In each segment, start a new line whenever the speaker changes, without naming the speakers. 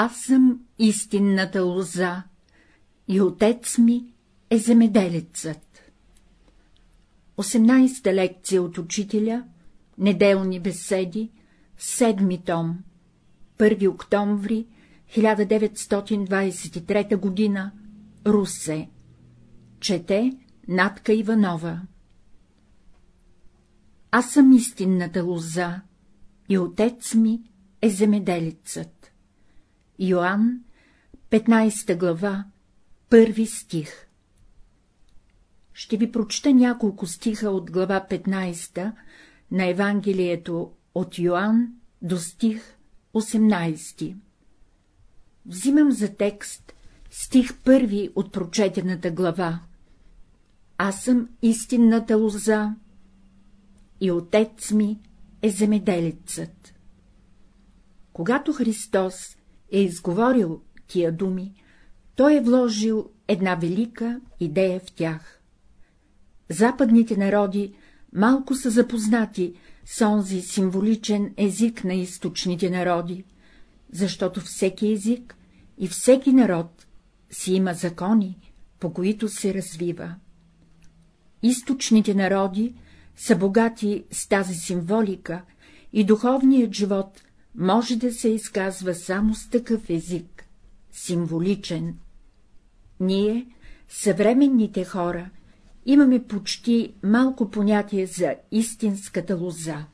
Аз съм истинната лоза и отец ми е земеделецът. 18-та лекция от учителя, неделни беседи, седми том, 1 октомври 1923 година, Русе. Чете Натка Иванова. Аз съм истинната лоза и отец ми е земеделецът. Йоанн, 15 глава, първи стих Ще ви прочета няколко стиха от глава 15 на Евангелието от Йоанн до стих 18. Взимам за текст стих първи от прочетената глава. Аз съм истинната лоза и отец ми е земеделецът. Когато Христос е изговорил тия думи, той е вложил една велика идея в тях. Западните народи малко са запознати с онзи символичен език на източните народи, защото всеки език и всеки народ си има закони, по които се развива. Източните народи са богати с тази символика и духовният живот може да се изказва само с такъв език — символичен. Ние, съвременните хора, имаме почти малко понятие за истинската лоза.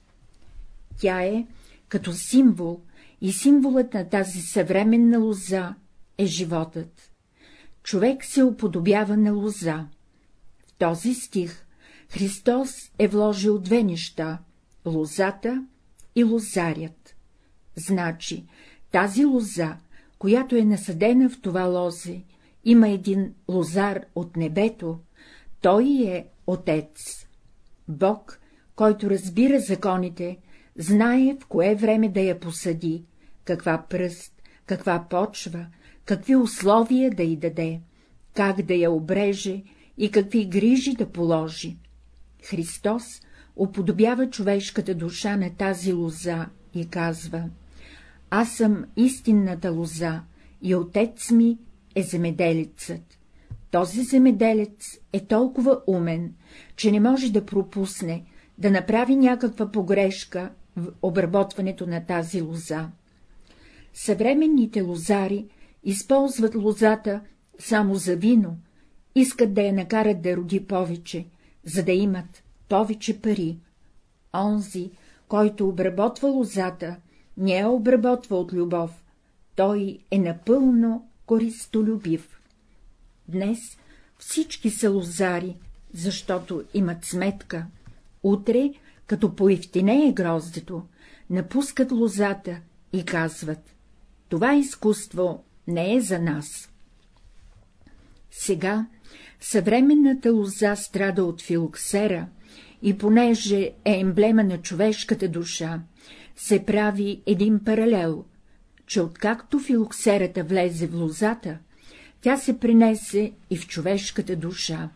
Тя е като символ и символът на тази съвременна лоза е животът. Човек се уподобява на лоза. В този стих Христос е вложил две неща — лозата и лозарят. Значи, тази лоза, която е насъдена в това лозе, има един лозар от небето, той е Отец. Бог, който разбира законите, знае в кое време да я посади, каква пръст, каква почва, какви условия да й даде, как да я обреже и какви грижи да положи. Христос уподобява човешката душа на тази лоза и казва — аз съм истинната лоза и отец ми е земеделецът. Този земеделец е толкова умен, че не може да пропусне да направи някаква погрешка в обработването на тази лоза. Съвременните лозари използват лозата само за вино, искат да я накарат да роди повече, за да имат повече пари. Онзи, който обработва лозата, не я обработва от любов, той е напълно користолюбив. Днес всички са лозари, защото имат сметка. Утре, като поевтинее гроздето, напускат лозата и казват — това изкуство не е за нас. Сега съвременната лоза страда от филоксера и понеже е емблема на човешката душа, се прави един паралел, че откакто филоксерата влезе в лозата, тя се принесе и в човешката душа.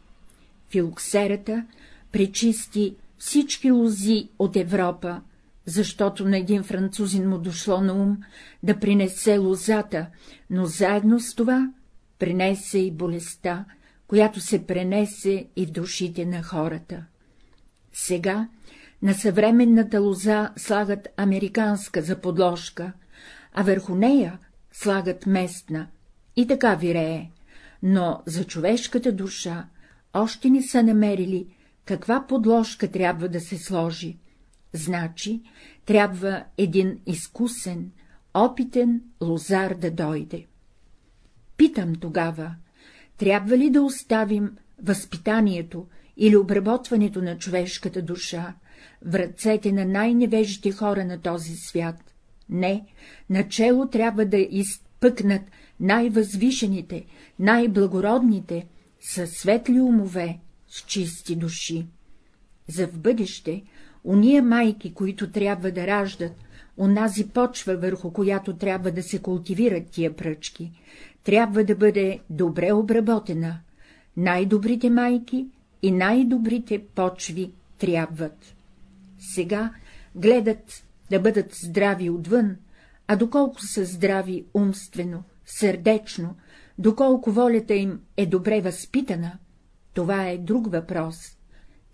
Филоксерата пречисти всички лози от Европа, защото на един французин му дошло на ум да принесе лозата, но заедно с това принесе и болестта, която се пренесе и в душите на хората. Сега на съвременната лоза слагат американска за подложка, а върху нея слагат местна, и така вирее, но за човешката душа още не са намерили каква подложка трябва да се сложи. Значи, трябва един изкусен, опитен лозар да дойде. Питам тогава, трябва ли да оставим възпитанието или обработването на човешката душа в ръцете на най-невежите хора на този свят? Не, начело трябва да изпъкнат най-възвишените, най-благородните, със светли умове, с чисти души. За в бъдеще, уния майки, които трябва да раждат, онази почва, върху която трябва да се култивират тия пръчки, трябва да бъде добре обработена. Най-добрите майки и най-добрите почви трябват. Сега гледат да бъдат здрави отвън, а доколко са здрави умствено, сърдечно, доколко волята им е добре възпитана, това е друг въпрос.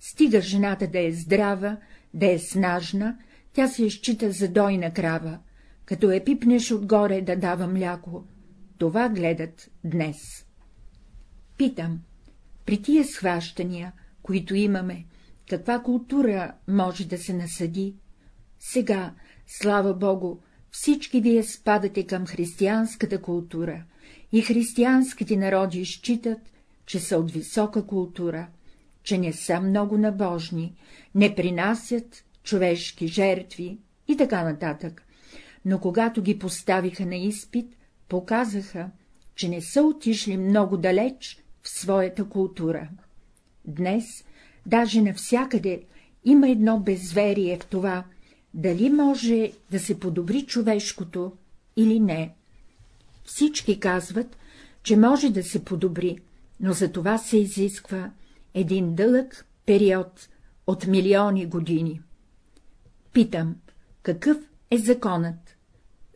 Стига жената да е здрава, да е снажна, тя се изчита за дойна крава, като е пипнеш отгоре да дава мляко. Това гледат днес. Питам, при тия схващания, които имаме, каква култура може да се насъди? Сега, слава Богу, всички вие спадате към християнската култура, и християнските народи считат, че са от висока култура, че не са много набожни, не принасят човешки жертви и така нататък, но когато ги поставиха на изпит, показаха, че не са отишли много далеч в своята култура. Днес, даже навсякъде, има едно безверие в това, дали може да се подобри човешкото или не. Всички казват, че може да се подобри, но за това се изисква един дълъг период от милиони години. Питам, какъв е законът?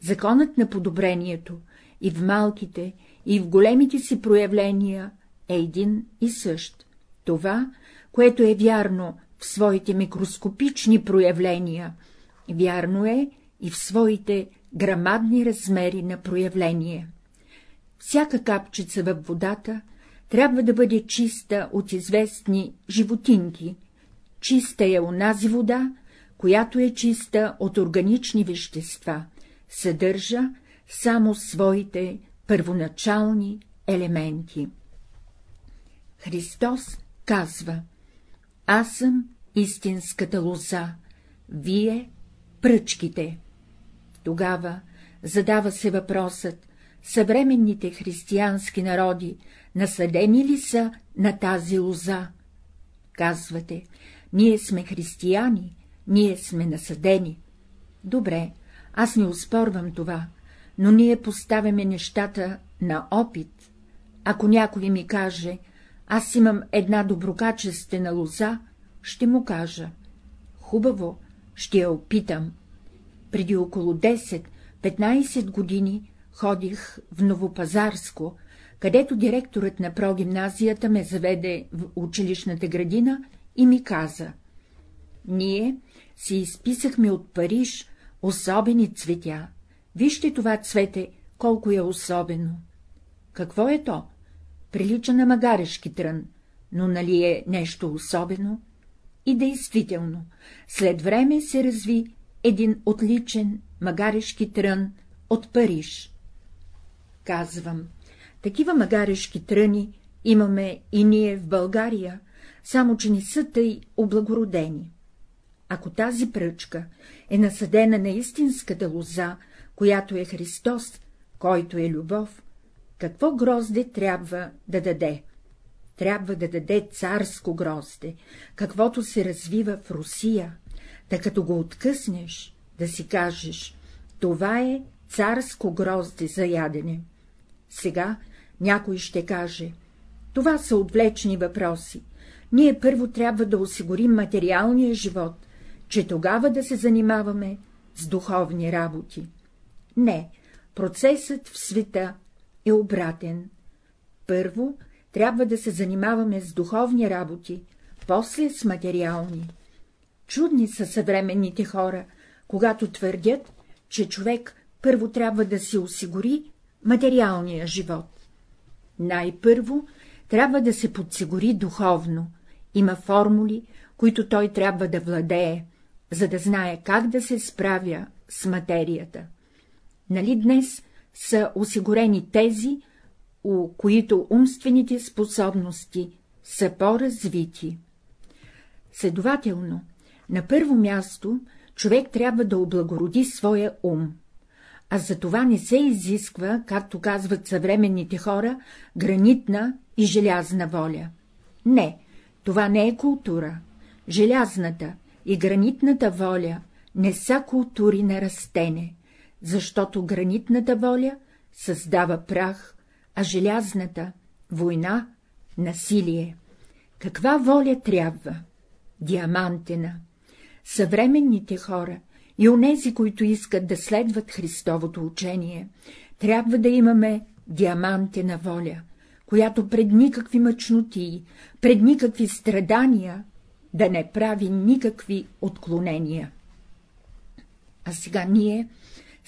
Законът на подобрението и в малките, и в големите си проявления е един и същ. Това, което е вярно в своите микроскопични проявления, вярно е и в своите грамадни размери на проявление. Всяка капчица във водата трябва да бъде чиста от известни животинки, чиста е онази вода, която е чиста от органични вещества, съдържа само своите първоначални елементи. Христос казва, аз съм истинската лоза, вие пръчките. Тогава задава се въпросът, съвременните християнски народи насъдени ли са на тази лоза? Казвате, ние сме християни, ние сме насъдени. Добре, аз не успорвам това, но ние поставяме нещата на опит. Ако някой ми каже, аз имам една доброкачествена лоза, ще му кажа. Хубаво, ще я опитам. Преди около 10-15 години ходих в Новопазарско, където директорът на прогимназията ме заведе в училищната градина и ми каза. Ние си изписахме от Париж особени цветя. Вижте това цвете, колко е особено. Какво е то? Прилича на магарешки трън, но нали е нещо особено? И действително, след време се разви един отличен магарешки трън от Париж. Казвам, такива магарешки тръни имаме и ние в България, само че не са тъй облагородени. Ако тази пръчка е насъдена на истинската лоза, която е Христос, който е любов, какво грозде трябва да даде? Трябва да даде царско грозде, каквото се развива в Русия, да като го откъснеш, да си кажеш, това е царско грозде за ядене. Сега някой ще каже, това са отвлечни въпроси, ние първо трябва да осигурим материалния живот, че тогава да се занимаваме с духовни работи. Не, процесът в света е обратен. Първо трябва да се занимаваме с духовни работи, после с материални. Чудни са съвременните хора, когато твърдят, че човек първо трябва да си осигури материалния живот. Най-първо трябва да се подсигури духовно, има формули, които той трябва да владее, за да знае как да се справя с материята. Нали днес са осигурени тези, у които умствените способности са по-развити. Следователно, на първо място човек трябва да облагороди своя ум, а за това не се изисква, както казват съвременните хора, гранитна и желязна воля. Не, това не е култура. Желязната и гранитната воля не са култури на растене, защото гранитната воля създава прах, а желязната — война, насилие. Каква воля трябва? Диамантена. Съвременните хора и онези, които искат да следват Христовото учение, трябва да имаме диамантена воля, която пред никакви мъчноти, пред никакви страдания да не прави никакви отклонения. А сега ние,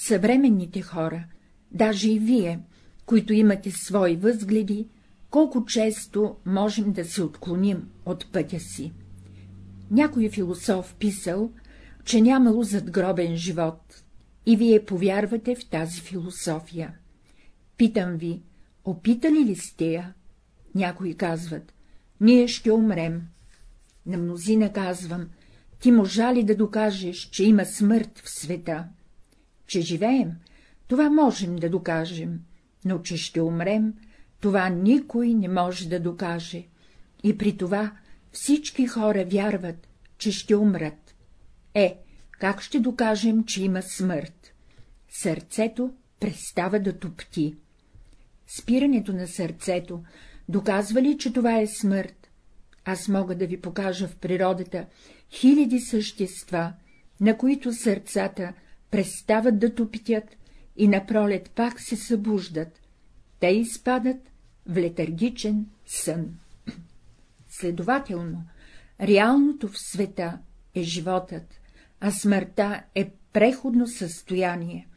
съвременните хора, даже и вие, които имате свои възгледи, колко често можем да се отклоним от пътя си. Някой философ писал, че нямало задгробен живот, и вие повярвате в тази философия. Питам ви, опитали ли сте я? Някои казват, ние ще умрем. На мнозина казвам, ти можа ли да докажеш, че има смърт в света? Че живеем, това можем да докажем, но че ще умрем, това никой не може да докаже. И при това всички хора вярват, че ще умрат. Е, как ще докажем, че има смърт? Сърцето престава да топти. Спирането на сърцето доказва ли, че това е смърт? Аз мога да ви покажа в природата хиляди същества, на които сърцата престават да топтят и напролет пак се събуждат. Те изпадат в летаргичен сън. Следователно, реалното в света е животът, а смъртта е преходно състояние.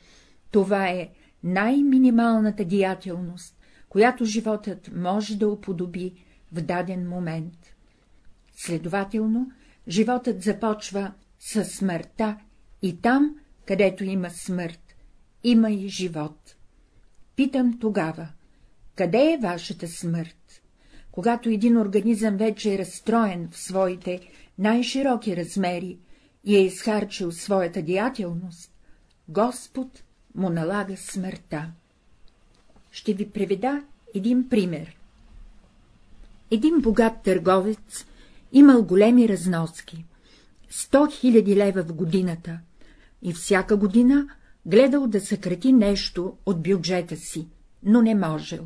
Това е най-минималната деятелност, която животът може да уподоби в даден момент. Следователно, животът започва с смъртта и там, където има смърт, има и живот. Питам тогава, къде е вашата смърт? Когато един организъм вече е разстроен в своите най-широки размери и е изхарчил своята деятелност, Господ му налага смъртта. Ще ви преведа един пример. Един богат търговец имал големи разноски, 100 000 лева в годината, и всяка година гледал да съкрати нещо от бюджета си, но не можел.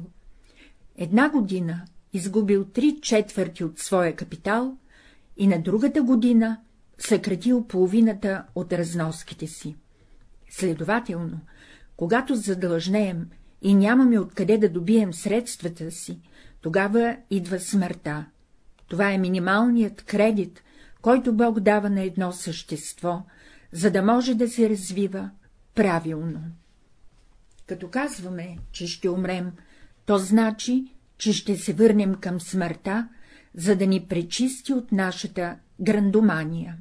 Една година изгубил три четвърти от своя капитал и на другата година съкратил половината от разноските си. Следователно, когато задължнеем и нямаме откъде да добием средствата си, тогава идва смъртта. Това е минималният кредит, който Бог дава на едно същество, за да може да се развива правилно. Като казваме, че ще умрем, то значи, че ще се върнем към смъртта, за да ни пречисти от нашата грандомания.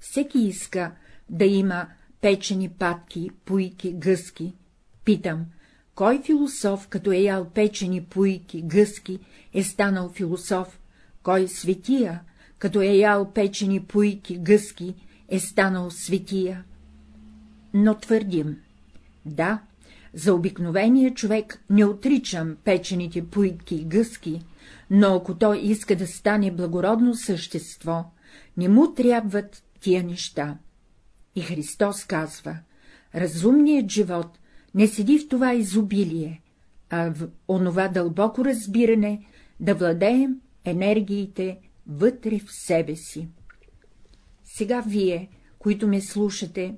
Всеки иска да има печени патки, пуйки, гъски. Питам, кой философ, като е ял печени пуйки, гъски, е станал философ, кой светия, като е ял печени пуйки, гъски, е станал светия? Но твърдим, да, за обикновения човек не отричам печените пуйки и гъски, но ако той иска да стане благородно същество, не му трябват тия неща. И Христос казва, разумният живот не седи в това изобилие, а в онова дълбоко разбиране да владеем енергиите вътре в себе си. Сега вие, които ме слушате,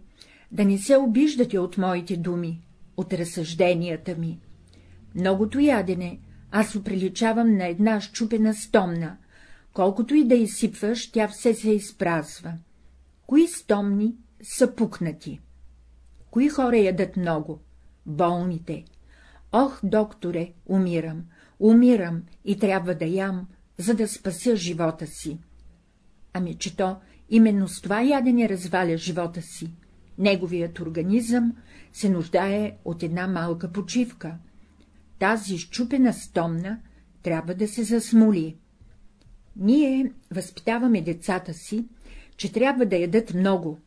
да не се обиждате от моите думи, от разсъжденията ми. Многото ядене аз оприличавам на една щупена стомна, колкото и да изсипваш, тя все се изпразва. Кои стомни са пукнати? Кои хора ядат много? Болните. Ох, докторе, умирам, умирам и трябва да ям, за да спася живота си. Ами, че то именно с това ядене разваля живота си. Неговият организъм се нуждае от една малка почивка. Тази щупена стомна трябва да се засмоли. Ние възпитаваме децата си, че трябва да ядат много.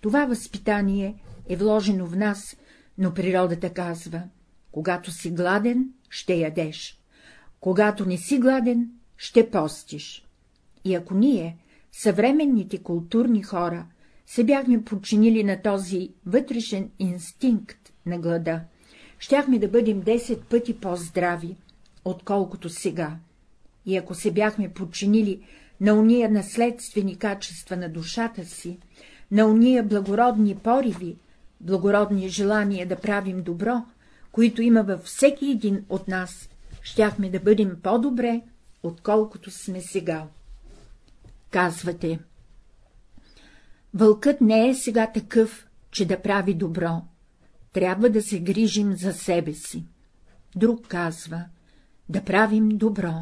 Това възпитание е вложено в нас, но природата казва, когато си гладен, ще ядеш, когато не си гладен, ще постиш. И ако ние, съвременните културни хора, се бяхме подчинили на този вътрешен инстинкт на глада, щяхме да бъдем 10 пъти по-здрави, отколкото сега. И ако се бяхме подчинили на уния наследствени качества на душата си, на уния благородни пориви, благородни желания да правим добро, които има във всеки един от нас, щяхме да бъдем по-добре, отколкото сме сега. Казвате. Вълкът не е сега такъв, че да прави добро. Трябва да се грижим за себе си. Друг казва — да правим добро.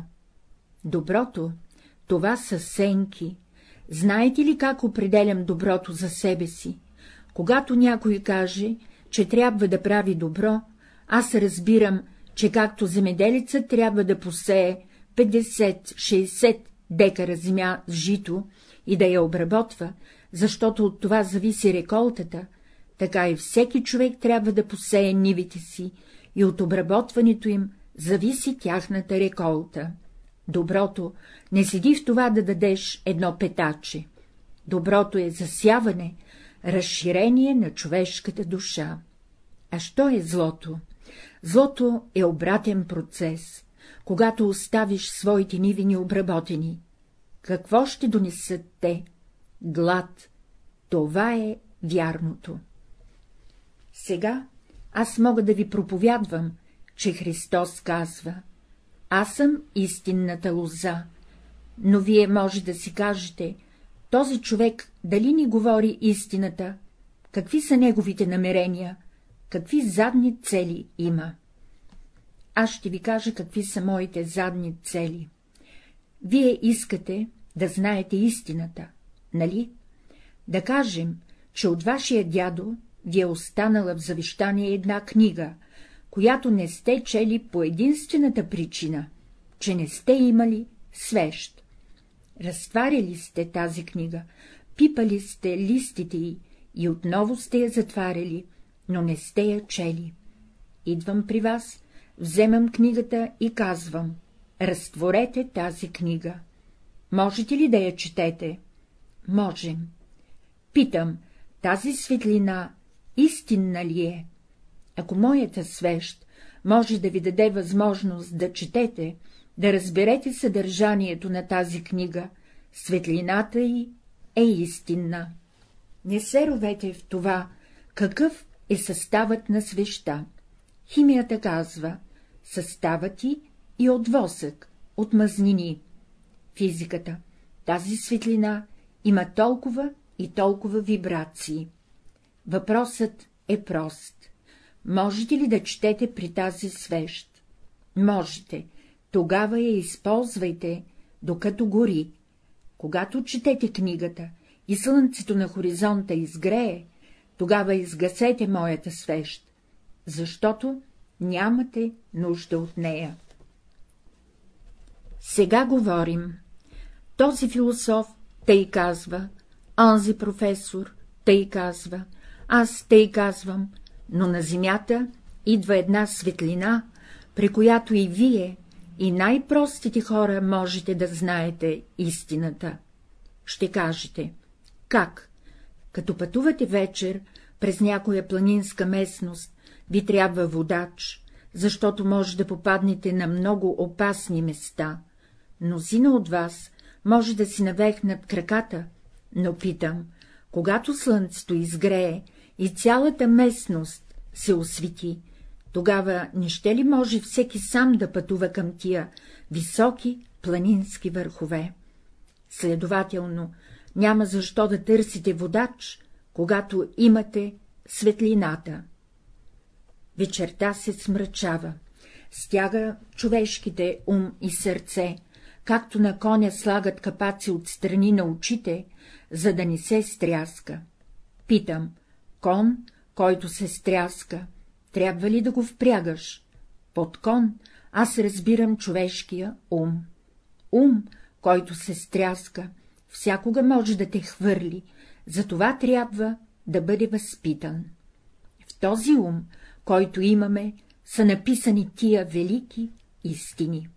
Доброто — това са сенки. Знаете ли как определям доброто за себе си? Когато някой каже, че трябва да прави добро, аз разбирам, че както земеделица трябва да посее 50-60 декара земя с жито и да я обработва, защото от това зависи реколтата, така и всеки човек трябва да посее нивите си и от обработването им зависи тяхната реколта. Доброто не седи в това да дадеш едно петаче. Доброто е засяване, разширение на човешката душа. А що е злото? Злото е обратен процес, когато оставиш своите ниви необработени. Какво ще донесат те? Глад. Това е вярното. Сега аз мога да ви проповядвам, че Христос казва — аз съм истинната лоза, но вие може да си кажете, този човек дали ни говори истината, какви са неговите намерения, какви задни цели има. Аз ще ви кажа какви са моите задни цели. Вие искате да знаете истината, нали? Да кажем, че от вашия дядо ви е останала в завещание една книга, която не сте чели по единствената причина, че не сте имали свещ. Разтваряли сте тази книга, пипали сте листите й и отново сте я затваряли, но не сте я чели. Идвам при вас, вземам книгата и казвам — разтворете тази книга. Можете ли да я четете? Можем. Питам, тази светлина истинна ли е? Ако моята свещ може да ви даде възможност да четете, да разберете съдържанието на тази книга, светлината й е истинна. Не се ровете в това, какъв е съставът на свеща. Химията казва — съставът ти и от восък, от мазнини. Физиката — тази светлина има толкова и толкова вибрации. Въпросът е прост. Можете ли да четете при тази свещ? Можете. Тогава я използвайте, докато гори. Когато четете книгата и слънцето на хоризонта изгрее, тогава изгасете моята свещ, защото нямате нужда от нея. Сега говорим. Този философ тъй казва, онзи професор тъй казва, аз тъй казвам, но на земята идва една светлина, при която и вие, и най-простите хора можете да знаете истината. Ще кажете, как? Като пътувате вечер през някоя планинска местност, ви трябва водач, защото може да попаднете на много опасни места. Мнозина от вас може да си навехнат краката, но питам, когато слънцето изгрее и цялата местност се освети, тогава не ще ли може всеки сам да пътува към тия високи планински върхове? Следователно, няма защо да търсите водач, когато имате светлината. Вечерта се смрачава, стяга човешките ум и сърце, както на коня слагат капаци от страни на очите, за да не се стряска. Питам, кон, който се стряска, трябва ли да го впрягаш? Под кон аз разбирам човешкия ум. Ум, който се стряска, всякога може да те хвърли, затова трябва да бъде възпитан. В този ум, който имаме, са написани тия велики истини.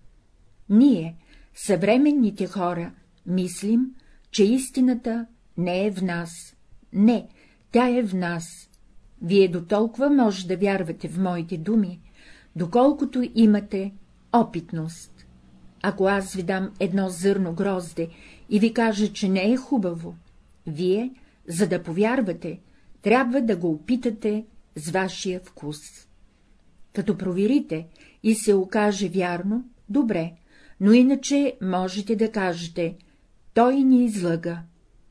Ние, съвременните хора, мислим, че истината не е в нас. Не, тя е в нас. Вие до толкова може да вярвате в моите думи, доколкото имате опитност. Ако аз ви дам едно зърно грозде и ви кажа, че не е хубаво, вие, За да повярвате, трябва да го опитате с вашия вкус. Като проверите и се окаже вярно, добре, но иначе можете да кажете, той ни излъга.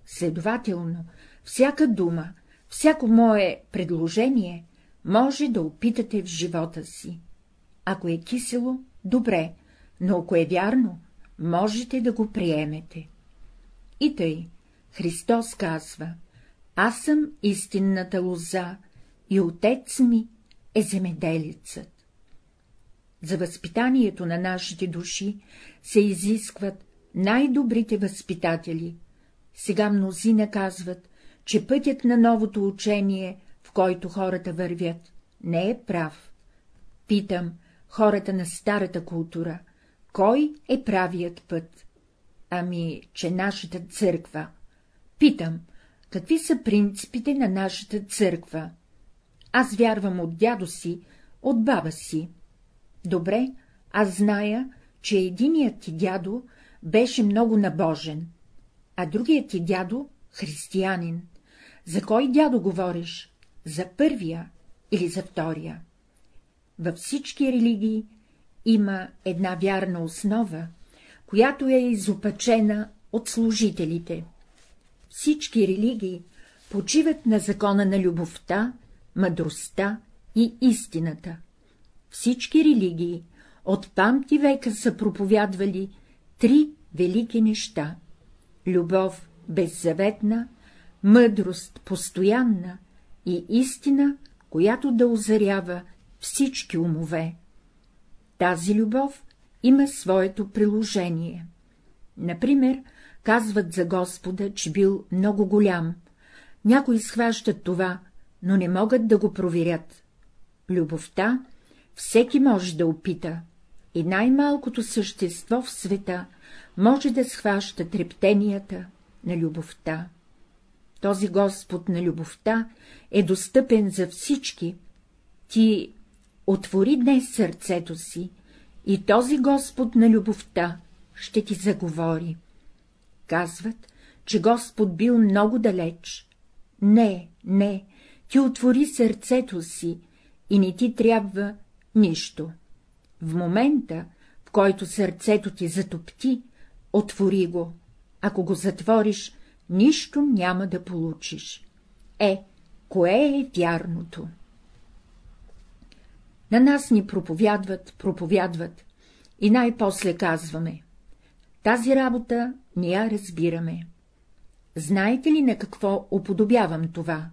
Следователно, всяка дума, всяко мое предложение може да опитате в живота си. Ако е кисело, добре, но ако е вярно, можете да го приемете. И тъй, Христос казва, аз съм истинната лоза и отец ми е земеделицът. За възпитанието на нашите души се изискват най-добрите възпитатели. Сега мнозина казват, че пътят на новото учение, в който хората вървят, не е прав. Питам хората на старата култура, кой е правият път? Ами, че нашата църква. Питам, какви са принципите на нашата църква? Аз вярвам от дядо си, от баба си. Добре, аз зная, че единият ти дядо беше много набожен, а другият ти дядо — християнин. За кой дядо говориш? За първия или за втория? Във всички религии има една вярна основа, която е изопачена от служителите. Всички религии почиват на закона на любовта, мъдростта и истината. Всички религии от памти века са проповядвали три велики неща — любов беззаветна, мъдрост постоянна и истина, която да озарява всички умове. Тази любов има своето приложение. Например, казват за Господа, че бил много голям. Някои схващат това, но не могат да го проверят. Любовта всеки може да опита, и най-малкото същество в света може да схваща трептенията на любовта. Този Господ на любовта е достъпен за всички. Ти отвори днес сърцето си и този Господ на любовта ще ти заговори. Казват, че Господ бил много далеч. Не, не, ти отвори сърцето си и не ти трябва нищо. В момента, в който сърцето ти затопти, отвори го. Ако го затвориш, нищо няма да получиш. Е, кое е вярното? На нас ни проповядват, проповядват и най-после казваме. Тази работа я разбираме. Знаете ли на какво уподобявам това?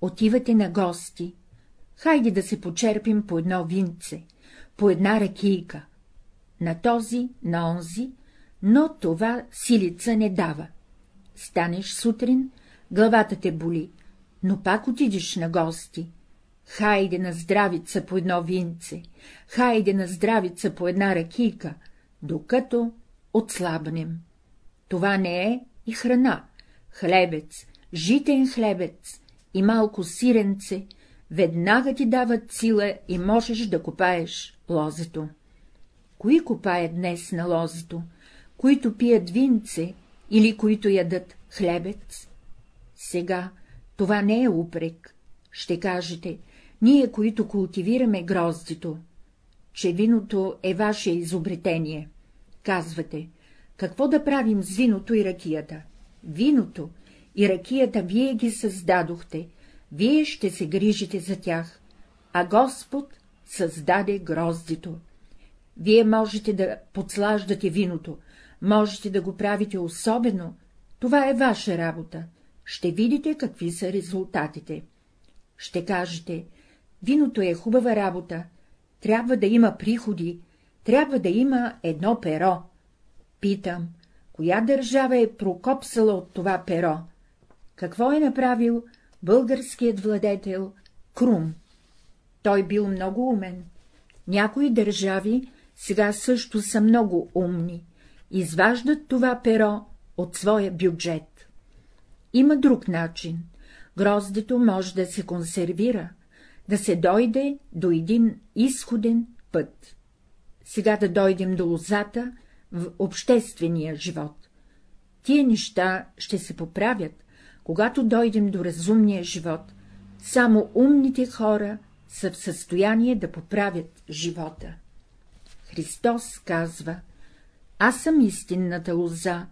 Отивате на гости. Хайде да се почерпим по едно винце, по една ракийка. На този, на онзи, но това силица не дава. Станеш сутрин, главата те боли, но пак отидеш на гости. Хайде на здравица по едно винце, хайде на здравица по една ракийка, докато отслабнем. Това не е и храна, хлебец, житен хлебец и малко сиренце, веднага ти дават сила и можеш да копаеш лозето. Кои копаят днес на лозето, които пият винце или които ядат хлебец? Сега това не е упрек. Ще кажете, ние, които култивираме гроздито, че виното е ваше изобретение. Казвате, какво да правим с виното и ракията? Виното и ракията вие ги създадохте, вие ще се грижите за тях, а Господ създаде гроздито. Вие можете да подслаждате виното, можете да го правите особено, това е ваша работа, ще видите какви са резултатите. Ще кажете, виното е хубава работа, трябва да има приходи, трябва да има едно перо. Питам, коя държава е прокопсала от това перо? Какво е направил българският владетел Крум? Той бил много умен. Някои държави сега също са много умни, изваждат това перо от своя бюджет. Има друг начин. Гроздето може да се консервира, да се дойде до един изходен път. Сега да дойдем до лозата в обществения живот. Тия неща ще се поправят, Когато дойдем до разумния живот, само умните хора са в състояние да поправят живота. Христос казва, аз съм истинната лоза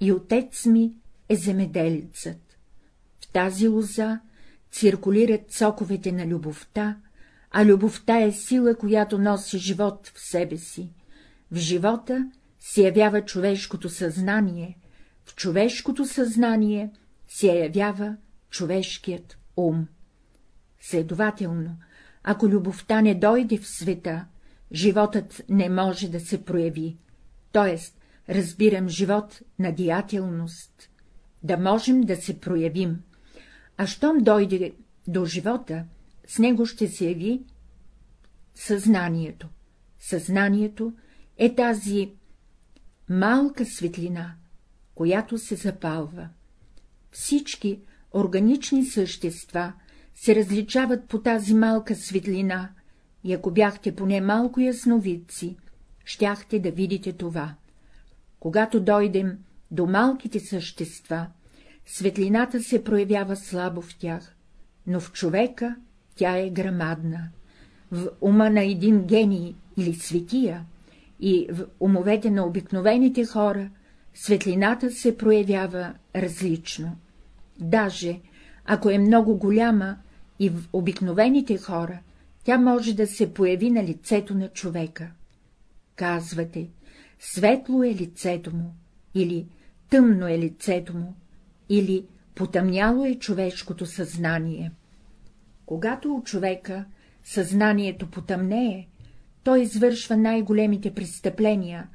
и отец ми е земеделецът. В тази лоза циркулират соковете на любовта, а любовта е сила, която носи живот в себе си. В живота се явява човешкото съзнание, в човешкото съзнание се явява човешкият ум. Следователно, ако любовта не дойде в света, животът не може да се прояви, т.е. разбирам живот на деятелност, да можем да се проявим, а щом дойде до живота, с него ще се яви съзнанието. Съзнанието е тази малка светлина, която се запалва. Всички органични същества се различават по тази малка светлина, и ако бяхте поне малко ясновидци, щяхте да видите това. Когато дойдем до малките същества, светлината се проявява слабо в тях, но в човека тя е грамадна. В ума на един гений или светия и в умовете на обикновените хора светлината се проявява различно. Даже, ако е много голяма и в обикновените хора, тя може да се появи на лицето на човека. Казвате, светло е лицето му, или тъмно е лицето му, или потъмняло е човешкото съзнание. Когато у човека съзнанието потъмнее, той извършва най-големите престъпления,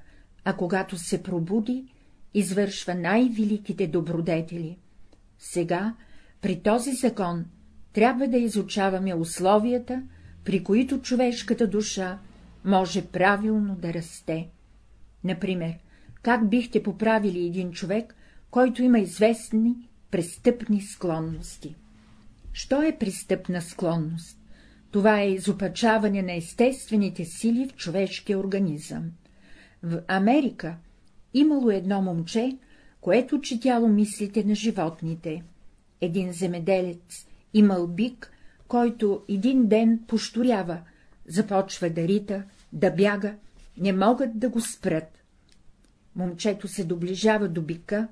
а когато се пробуди, извършва най-великите добродетели. Сега, при този закон, трябва да изучаваме условията, при които човешката душа може правилно да расте. Например, как бихте поправили един човек, който има известни престъпни склонности? Що е престъпна склонност? Това е изопачаване на естествените сили в човешкия организъм. В Америка имало едно момче, което четяло мислите на животните. Един земеделец имал бик, който един ден пошторява, започва да рита, да бяга, не могат да го спрат. Момчето се доближава до бика,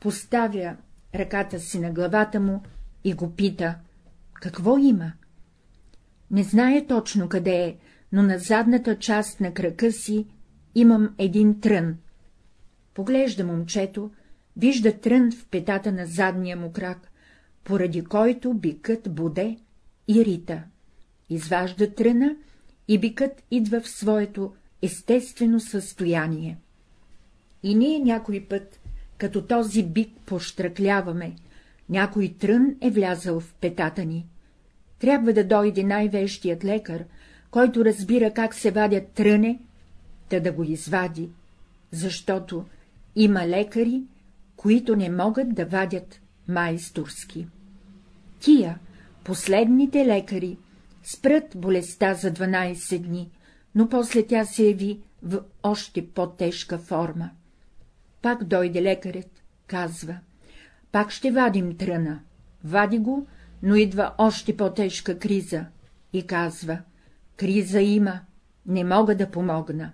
поставя ръката си на главата му и го пита — какво има? Не знае точно къде е, но на задната част на крака си имам един трън. Поглежда момчето, вижда трън в петата на задния му крак, поради който бикът буде и рита. Изважда тръна и бикът идва в своето естествено състояние. И ние някой път, като този бик, поштръкляваме, някой трън е влязъл в петата ни. Трябва да дойде най-вещият лекар, който разбира как се вадят тръне, да да го извади, защото има лекари, които не могат да вадят майсторски. Тия, последните лекари, спрат болестта за 12 дни, но после тя се яви в още по-тежка форма. Пак дойде лекарят, казва, пак ще вадим тръна, вади го, но идва още по-тежка криза и казва, криза има, не мога да помогна.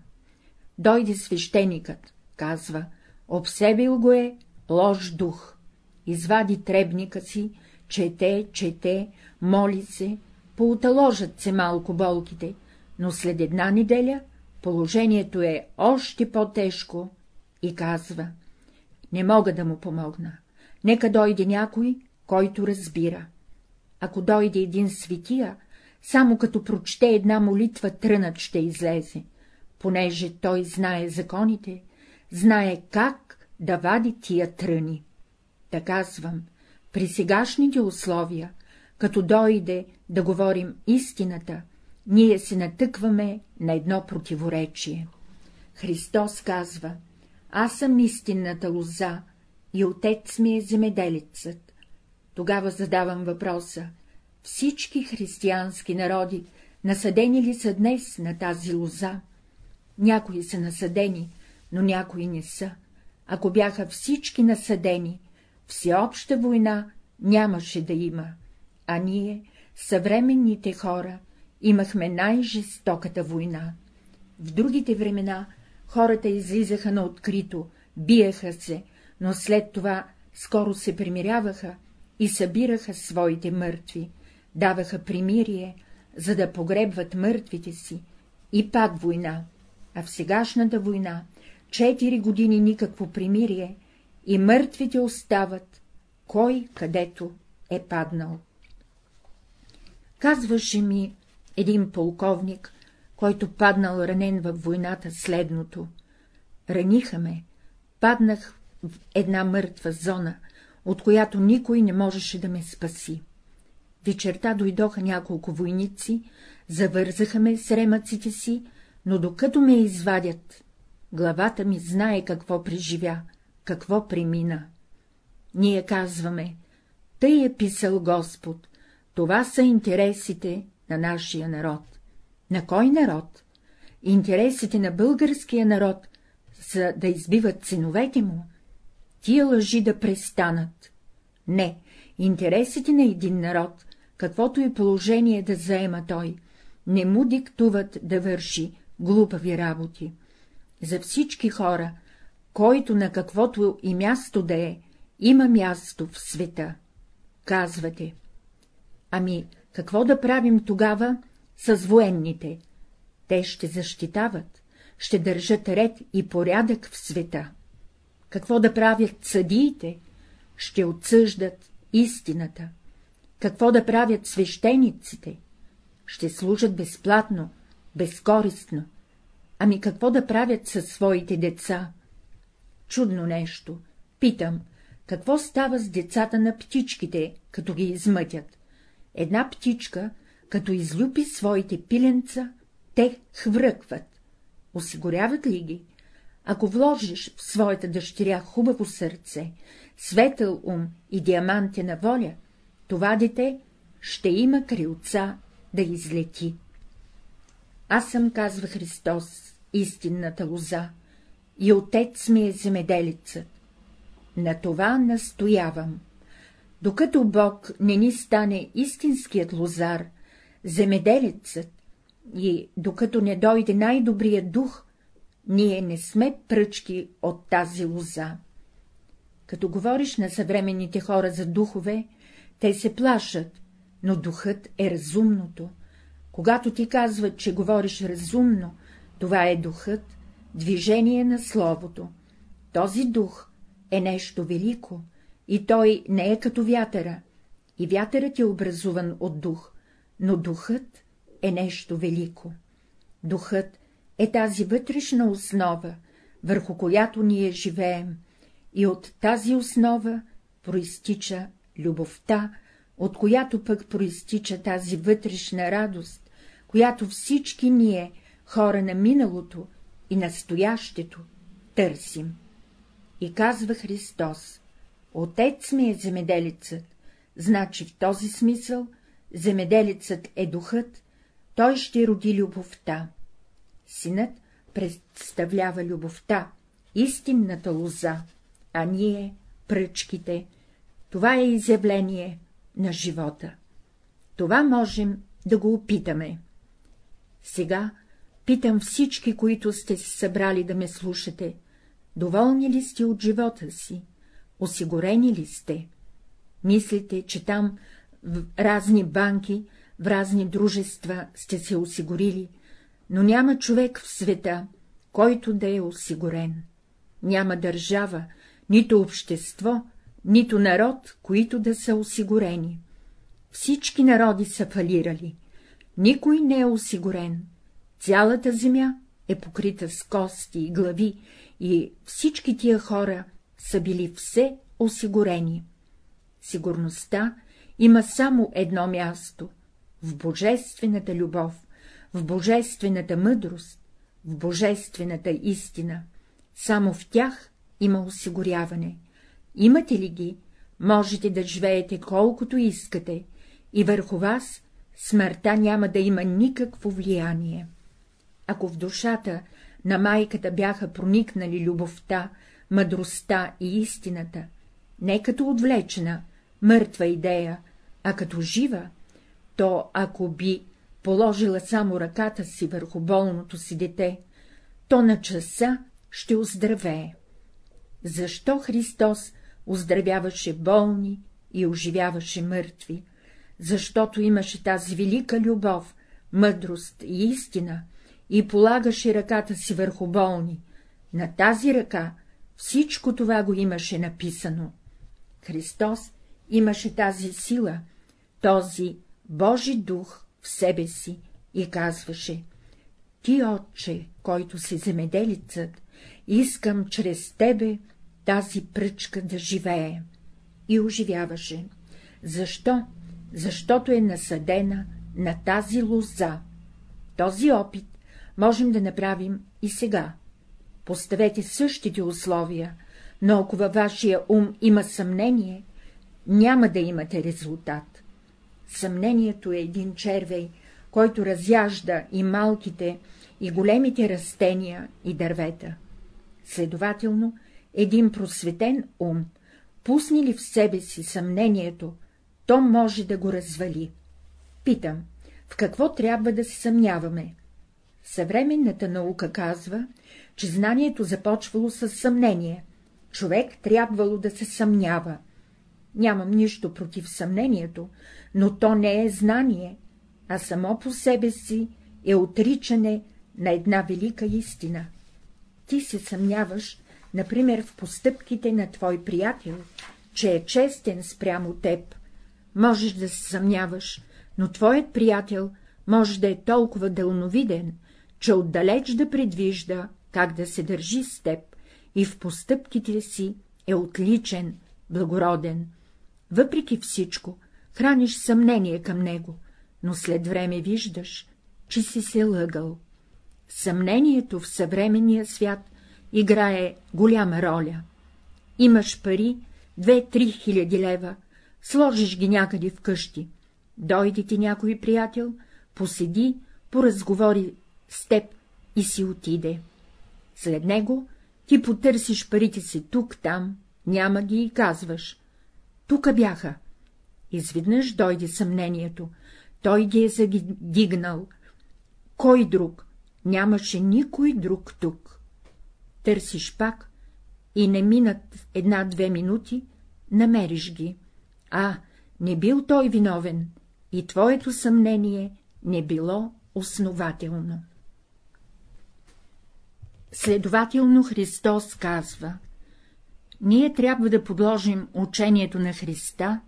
Дойде свещеникът, казва, обсебил го е лош дух, извади требника си, чете, чете, моли се, поуталожат се малко болките, но след една неделя положението е още по-тежко и казва — не мога да му помогна, нека дойде някой, който разбира. Ако дойде един светия, само като прочете една молитва, трънът ще излезе, понеже той знае законите, знае как да вади тия тръни. Да казвам, при сегашните условия, като дойде да говорим истината, ние се натъкваме на едно противоречие. Христос казва, аз съм истинната лоза и отец ми е земеделецът. Тогава задавам въпроса, всички християнски народи насъдени ли са днес на тази лоза? Някои са насъдени, но някои не са. Ако бяха всички насъдени, всеобща война нямаше да има, а ние, съвременните хора, имахме най-жестоката война. В другите времена хората излизаха на открито, биеха се, но след това скоро се примиряваха и събираха своите мъртви, даваха примирие, за да погребват мъртвите си, и пак война, а в сегашната война четири години никакво примирие и мъртвите остават, кой където е паднал. Казваше ми един полковник, който паднал ранен във войната следното. Раниха ме, паднах в една мъртва зона, от която никой не можеше да ме спаси. Вечерта дойдоха няколко войници, завързаха ме с ремъците си, но докато ме извадят, главата ми знае какво преживя, какво премина. Ние казваме, тъй е писал Господ, това са интересите на нашия народ. На кой народ? Интересите на българския народ са да избиват синовете му. Тия лъжи да престанат. Не, интересите на един народ, каквото и положение да заема той, не му диктуват да върши глупави работи. За всички хора, който на каквото и място да е, има място в света. Казвате. Ами, какво да правим тогава с военните? Те ще защитават, ще държат ред и порядък в света. Какво да правят съдиите? Ще отсъждат истината. Какво да правят свещениците? Ще служат безплатно, безкористно. Ами какво да правят със своите деца? Чудно нещо. Питам, какво става с децата на птичките, като ги измътят? Една птичка, като излюпи своите пиленца, те хвръкват. Осигуряват ли ги? Ако вложиш в своята дъщеря хубаво сърце, светъл ум и диамантена воля, това дете ще има крилца да излети. Аз съм, казва Христос, истинната лоза, и отец ми е земеделецът. На това настоявам. Докато Бог не ни стане истинският лозар, земеделецът, и докато не дойде най-добрият дух, ние не сме пръчки от тази лоза. Като говориш на съвременните хора за духове, те се плашат, но духът е разумното. Когато ти казват, че говориш разумно, това е духът, движение на словото. Този дух е нещо велико, и той не е като вятъра, и вятърът е образуван от дух, но духът е нещо велико. Духът е тази вътрешна основа, върху която ние живеем, и от тази основа проистича любовта, от която пък проистича тази вътрешна радост, която всички ние, хора на миналото и настоящето, търсим. И казва Христос, Отец ми е земеделецът, значи в този смисъл земеделецът е духът, той ще роди любовта. Синът представлява любовта, истинната лоза, а ние — пръчките. Това е изявление на живота. Това можем да го опитаме. Сега питам всички, които сте се събрали да ме слушате, доволни ли сте от живота си, осигурени ли сте? Мислите, че там в разни банки, в разни дружества сте се осигурили, но няма човек в света, който да е осигурен. Няма държава, нито общество, нито народ, които да са осигурени. Всички народи са фалирали. Никой не е осигурен. Цялата земя е покрита с кости и глави, и всички тия хора са били все осигурени. Сигурността има само едно място — в божествената любов, в божествената мъдрост, в божествената истина. Само в тях има осигуряване. Имате ли ги, можете да живеете колкото искате, и върху вас смъртта няма да има никакво влияние. Ако в душата на майката бяха проникнали любовта, мъдростта и истината, не като отвлечена, мъртва идея, а като жива, то ако би положила само ръката си върху болното си дете, то на часа ще оздравее. Защо Христос оздравяваше болни и оживяваше мъртви? Защото имаше тази велика любов, мъдрост и истина и полагаше ръката си върху болни. На тази ръка всичко това го имаше написано. Христос имаше тази сила, този Божи дух в себе си и казваше — Ти, отче, който си земеделицът, искам чрез тебе тази пръчка да живее. И оживяваше. Защо? Защото е насъдена на тази лоза. Този опит можем да направим и сега. Поставете същите условия, но ако във вашия ум има съмнение, няма да имате резултат. Съмнението е един червей, който разяжда и малките, и големите растения и дървета. Следователно, един просветен ум, пусни ли в себе си съмнението, то може да го развали. Питам, в какво трябва да се съмняваме? Съвременната наука казва, че знанието започвало с съмнение. Човек трябвало да се съмнява. Нямам нищо против съмнението, но то не е знание, а само по себе си е отричане на една велика истина. Ти се съмняваш, например, в постъпките на твой приятел, че е честен спрямо теб. Можеш да се съмняваш, но твоят приятел може да е толкова дълновиден, че отдалеч да предвижда как да се държи с теб и в постъпките си е отличен, благороден. Въпреки всичко, храниш съмнение към него, но след време виждаш, че си се лъгал. Съмнението в съвременния свят играе голяма роля. Имаш пари, две-три хиляди лева, сложиш ги някъде вкъщи, дойде ти някой приятел, поседи, поразговори с теб и си отиде. След него ти потърсиш парите си тук-там, няма ги и казваш. Тука бяха. Изведнъж дойде съмнението. Той ги е задигнал. Кой друг? Нямаше никой друг тук. Търсиш пак и не минат една-две минути, намериш ги. А, не бил той виновен и твоето съмнение не било основателно. Следователно Христос казва, ние трябва да подложим учението на Христа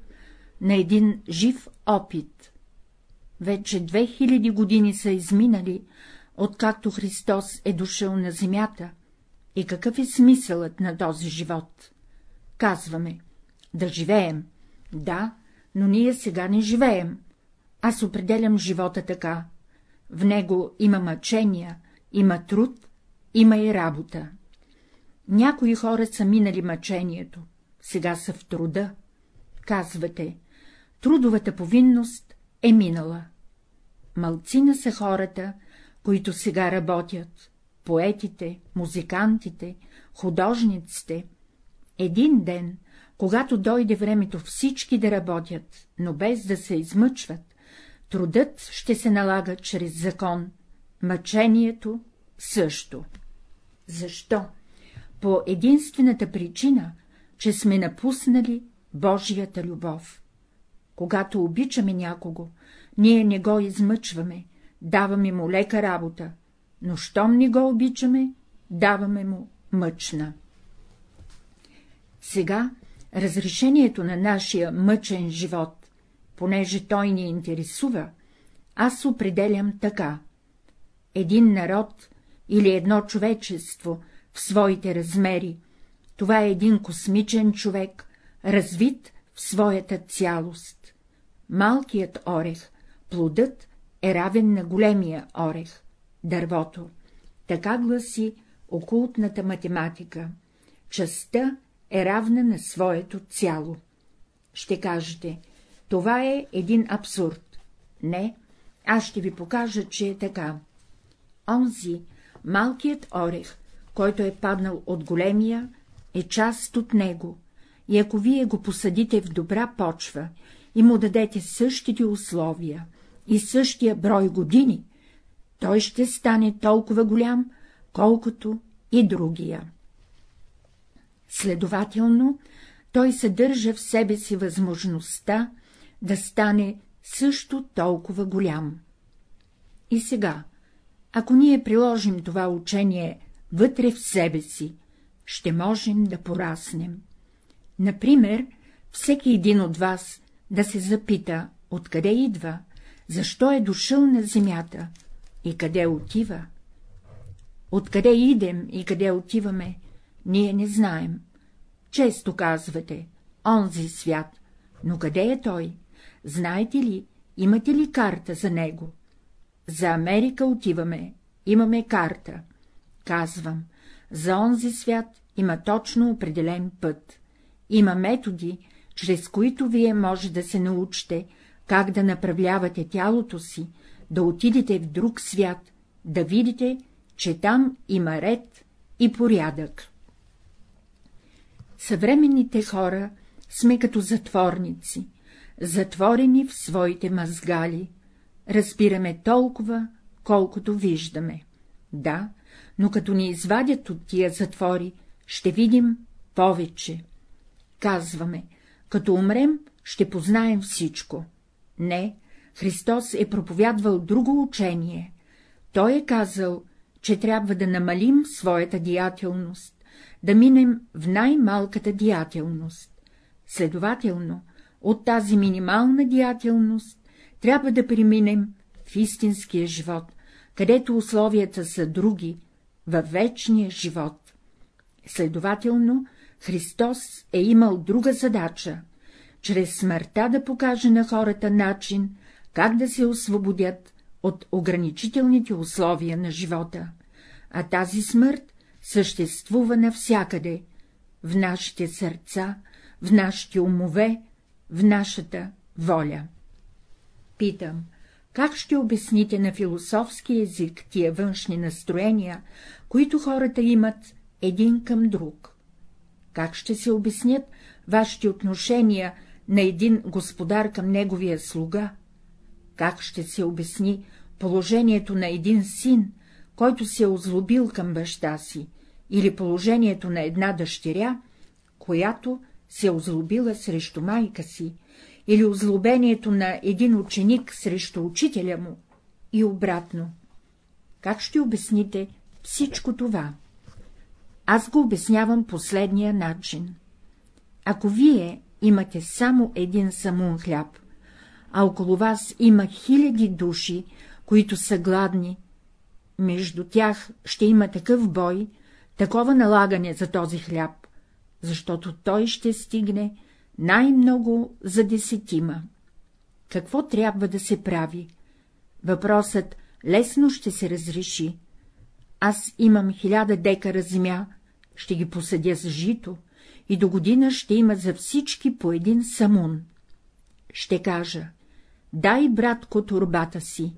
на един жив опит. Вече две хиляди години са изминали, откакто Христос е дошъл на земята, и какъв е смисълът на този живот? Казваме, да живеем. Да, но ние сега не живеем. Аз определям живота така. В него има мъчения, има труд, има и работа. Някои хора са минали мъчението, сега са в труда. Казвате, трудовата повинност е минала. Малцина са хората, които сега работят, поетите, музикантите, художниците. Един ден, когато дойде времето всички да работят, но без да се измъчват, трудът ще се налага чрез закон, мъчението също. Защо? По единствената причина, че сме напуснали Божията любов. Когато обичаме някого, ние не го измъчваме, даваме му лека работа, но щом не го обичаме, даваме му мъчна. Сега разрешението на нашия мъчен живот, понеже той ни интересува, аз определям така. Един народ или едно човечество в своите размери, това е един космичен човек, развит в своята цялост. Малкият орех, плодът е равен на големия орех, дървото. Така гласи окултната математика. Частта е равна на своето цяло. Ще кажете, това е един абсурд. Не, аз ще ви покажа, че е така. Онзи, малкият орех, който е паднал от големия, е част от него, и ако вие го посадите в добра почва и му дадете същите условия и същия брой години, той ще стане толкова голям, колкото и другия. Следователно, той съдържа в себе си възможността да стане също толкова голям. И сега, ако ние приложим това учение вътре в себе си, ще можем да пораснем. Например, всеки един от вас да се запита, откъде идва, защо е дошъл на земята и къде отива. Откъде идем и къде отиваме, ние не знаем. Често казвате, онзи свят, но къде е той? Знаете ли, имате ли карта за него? За Америка отиваме, имаме карта. Казвам, за онзи свят има точно определен път. Има методи, чрез които вие може да се научите, как да направлявате тялото си, да отидете в друг свят, да видите, че там има ред и порядък. Съвременните хора сме като затворници, затворени в своите мазгали, разбираме толкова, колкото виждаме. Да, но като ни извадят от тия затвори, ще видим повече. Казваме, като умрем, ще познаем всичко. Не, Христос е проповядвал друго учение. Той е казал, че трябва да намалим своята диятелност, да минем в най-малката диятелност. Следователно, от тази минимална диятелност трябва да преминем в истинския живот, където условията са други, във вечния живот. Следователно, Христос е имал друга задача — чрез смъртта да покаже на хората начин, как да се освободят от ограничителните условия на живота, а тази смърт съществува навсякъде — в нашите сърца, в нашите умове, в нашата воля. Питам, как ще обясните на философски език тия външни настроения, които хората имат един към друг? Как ще се обяснят вашите отношения на един господар към неговия слуга? Как ще се обясни положението на един син, който се е озлобил към баща си, или положението на една дъщеря, която се е озлобила срещу майка си, или озлобението на един ученик срещу учителя му, и обратно. Как ще обясните всичко това? Аз го обяснявам последния начин. Ако вие имате само един самун хляб, а около вас има хиляди души, които са гладни, между тях ще има такъв бой, такова налагане за този хляб, защото той ще стигне най-много за десетима. Какво трябва да се прави? Въпросът лесно ще се разреши. Аз имам хиляда декара земя, ще ги посадя с жито и до година ще има за всички по един самун. Ще кажа, дай, братко, турбата си,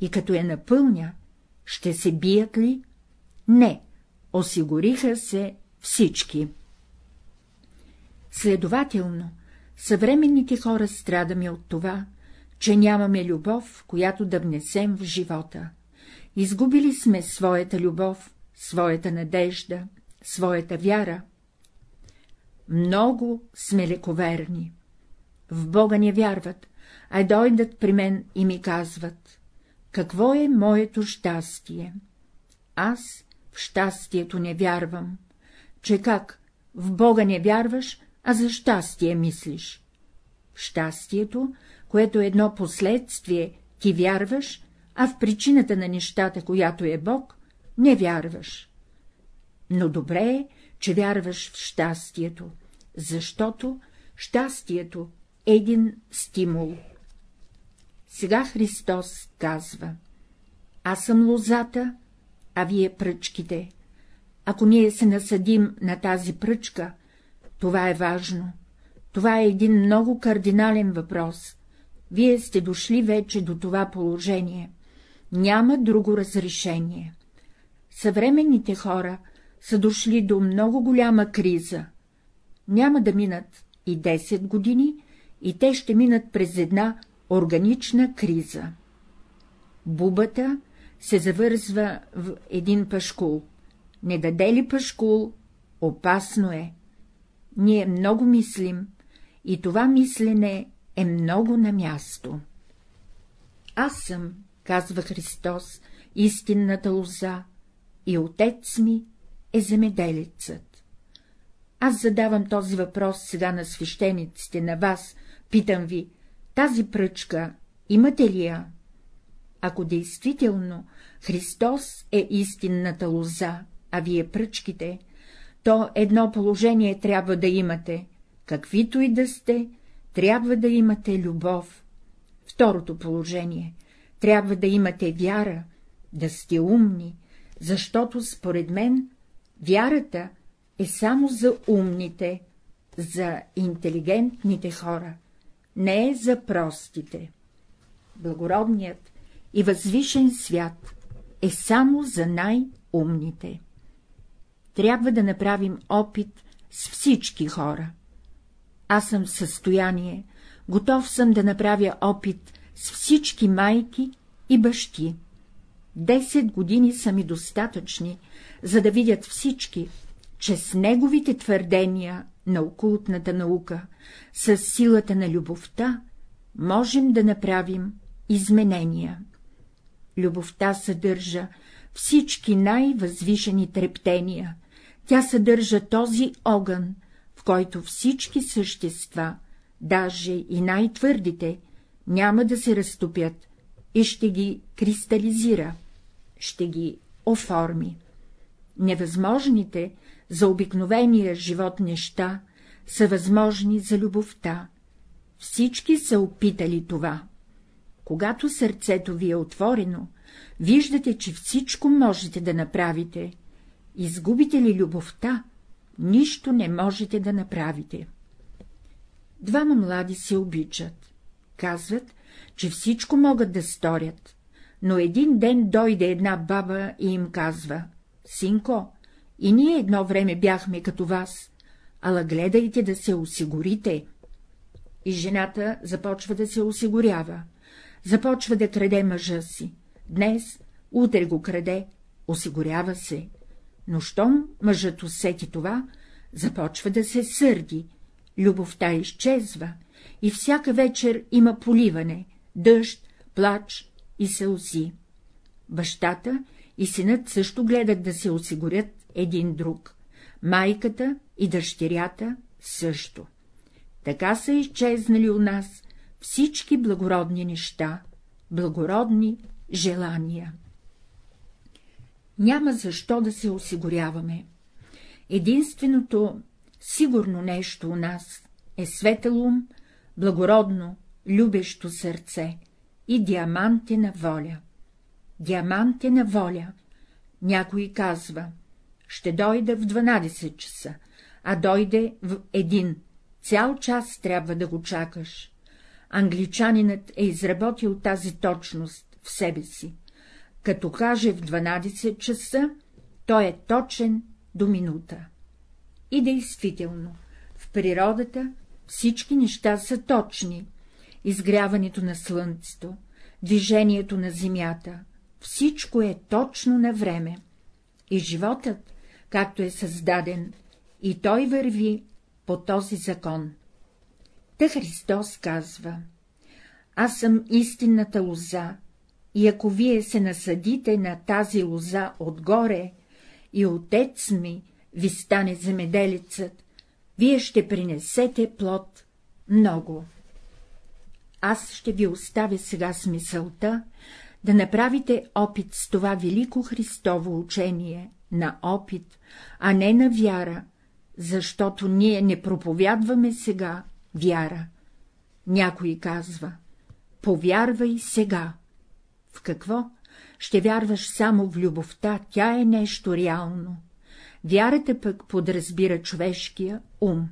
и като я напълня, ще се бият ли? Не, осигуриха се всички. Следователно, съвременните хора страдаме от това, че нямаме любов, която да внесем в живота. Изгубили сме своята любов, своята надежда, своята вяра. Много сме лековерни. В Бога не вярват, а дойдат при мен и ми казват, какво е моето щастие? Аз в щастието не вярвам. Че как, в Бога не вярваш, а за щастие мислиш. Щастието, което е едно последствие, ти вярваш, а в причината на нещата, която е Бог, не вярваш. Но добре е, че вярваш в щастието, защото щастието е един стимул. Сега Христос казва — аз съм лозата, а вие пръчките. Ако ние се насъдим на тази пръчка, това е важно. Това е един много кардинален въпрос. Вие сте дошли вече до това положение. Няма друго разрешение. Съвременните хора са дошли до много голяма криза. Няма да минат и 10 години, и те ще минат през една органична криза. Бубата се завързва в един пашкул. Не даде ли пашкул, опасно е. Ние много мислим, и това мислене е много на място. Аз съм, казва Христос, истинната лоза, и отец ми е земеделецът. Аз задавам този въпрос сега на свещениците, на вас, питам ви, тази пръчка имате ли я? Ако действително Христос е истинната лоза, а вие пръчките, то едно положение трябва да имате, каквито и да сте, трябва да имате любов. Второто положение — трябва да имате вяра, да сте умни, защото, според мен, вярата е само за умните, за интелигентните хора, не е за простите. Благородният и възвишен свят е само за най-умните. Трябва да направим опит с всички хора. Аз съм в състояние, готов съм да направя опит с всички майки и бащи. Десет години са ми достатъчни, за да видят всички, че с неговите твърдения на окултната наука, с силата на любовта, можем да направим изменения. Любовта съдържа всички най-възвишени трептения, тя съдържа този огън, в който всички същества, даже и най-твърдите, няма да се разтопят и ще ги кристализира, ще ги оформи. Невъзможните за обикновения живот неща са възможни за любовта. Всички са опитали това. Когато сърцето ви е отворено, виждате, че всичко можете да направите. Изгубите ли любовта, нищо не можете да направите. Двама млади се обичат. Казват, че всичко могат да сторят, но един ден дойде една баба и им казва — Синко, и ние едно време бяхме като вас, ала гледайте да се осигурите. И жената започва да се осигурява, започва да краде мъжа си. Днес, утре го краде, осигурява се. Но щом мъжът усети това, започва да се сърди, любовта изчезва и всяка вечер има поливане, дъжд, плач и сълзи. Бащата и синът също гледат да се осигурят един друг, майката и дъщерята също. Така са изчезнали у нас всички благородни неща, благородни желания. Няма защо да се осигуряваме. Единственото сигурно нещо у нас е светъл ум, благородно, любещо сърце и диамантена воля. Диамантена воля. Някой казва, ще дойде в 12 часа, а дойде в един, цял час трябва да го чакаш. Англичанинът е изработил тази точност в себе си. Като каже в 12 часа, той е точен до минута. И действително, в природата всички неща са точни. Изгряването на слънцето, движението на земята, всичко е точно на време. И животът, както е създаден, и той върви по този закон. Та Христос казва, аз съм истинната лоза, и ако вие се насъдите на тази лоза отгоре, и отец ми ви стане земеделецът, вие ще принесете плод много. Аз ще ви оставя сега с мисълта да направите опит с това велико Христово учение на опит, а не на вяра, защото ние не проповядваме сега вяра. Някой казва — повярвай сега. В какво? Ще вярваш само в любовта, тя е нещо реално. Вярата пък подразбира човешкия ум.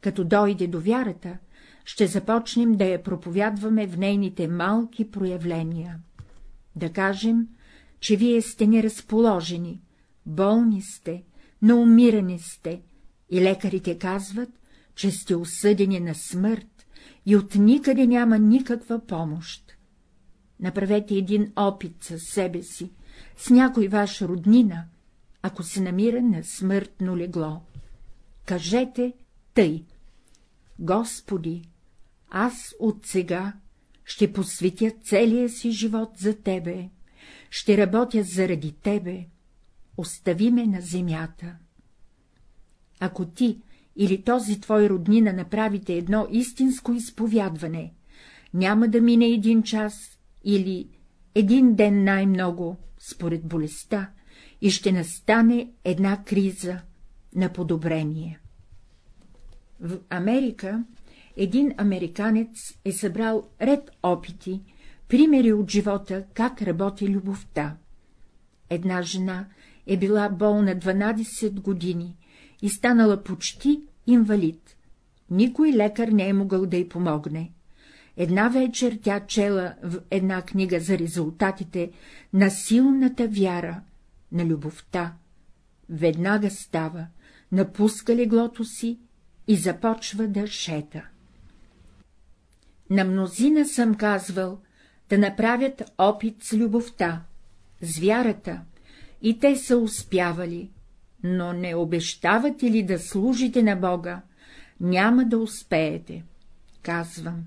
Като дойде до вярата, ще започнем да я проповядваме в нейните малки проявления. Да кажем, че вие сте неразположени, болни сте, наумирани сте, и лекарите казват, че сте осъдени на смърт и от никъде няма никаква помощ. Направете един опит със себе си, с някой ваш роднина, ако се намира на смъртно легло. Кажете тъй. Господи, аз от сега ще посветя целия си живот за Тебе, ще работя заради Тебе, остави ме на земята. Ако ти или този твой роднина направите едно истинско изповядване, няма да мине един час или един ден най-много, според болестта, и ще настане една криза на подобрение. В Америка един американец е събрал ред опити, примери от живота, как работи любовта. Една жена е била болна 12 години и станала почти инвалид. Никой лекар не е могъл да й помогне. Една вечер тя чела в една книга за резултатите на силната вяра, на любовта. Веднага става, напуска леглото си и започва да шета. На мнозина съм казвал да направят опит с любовта, с вярата, и те са успявали, но не обещавате ли да служите на Бога, няма да успеете. Казвам,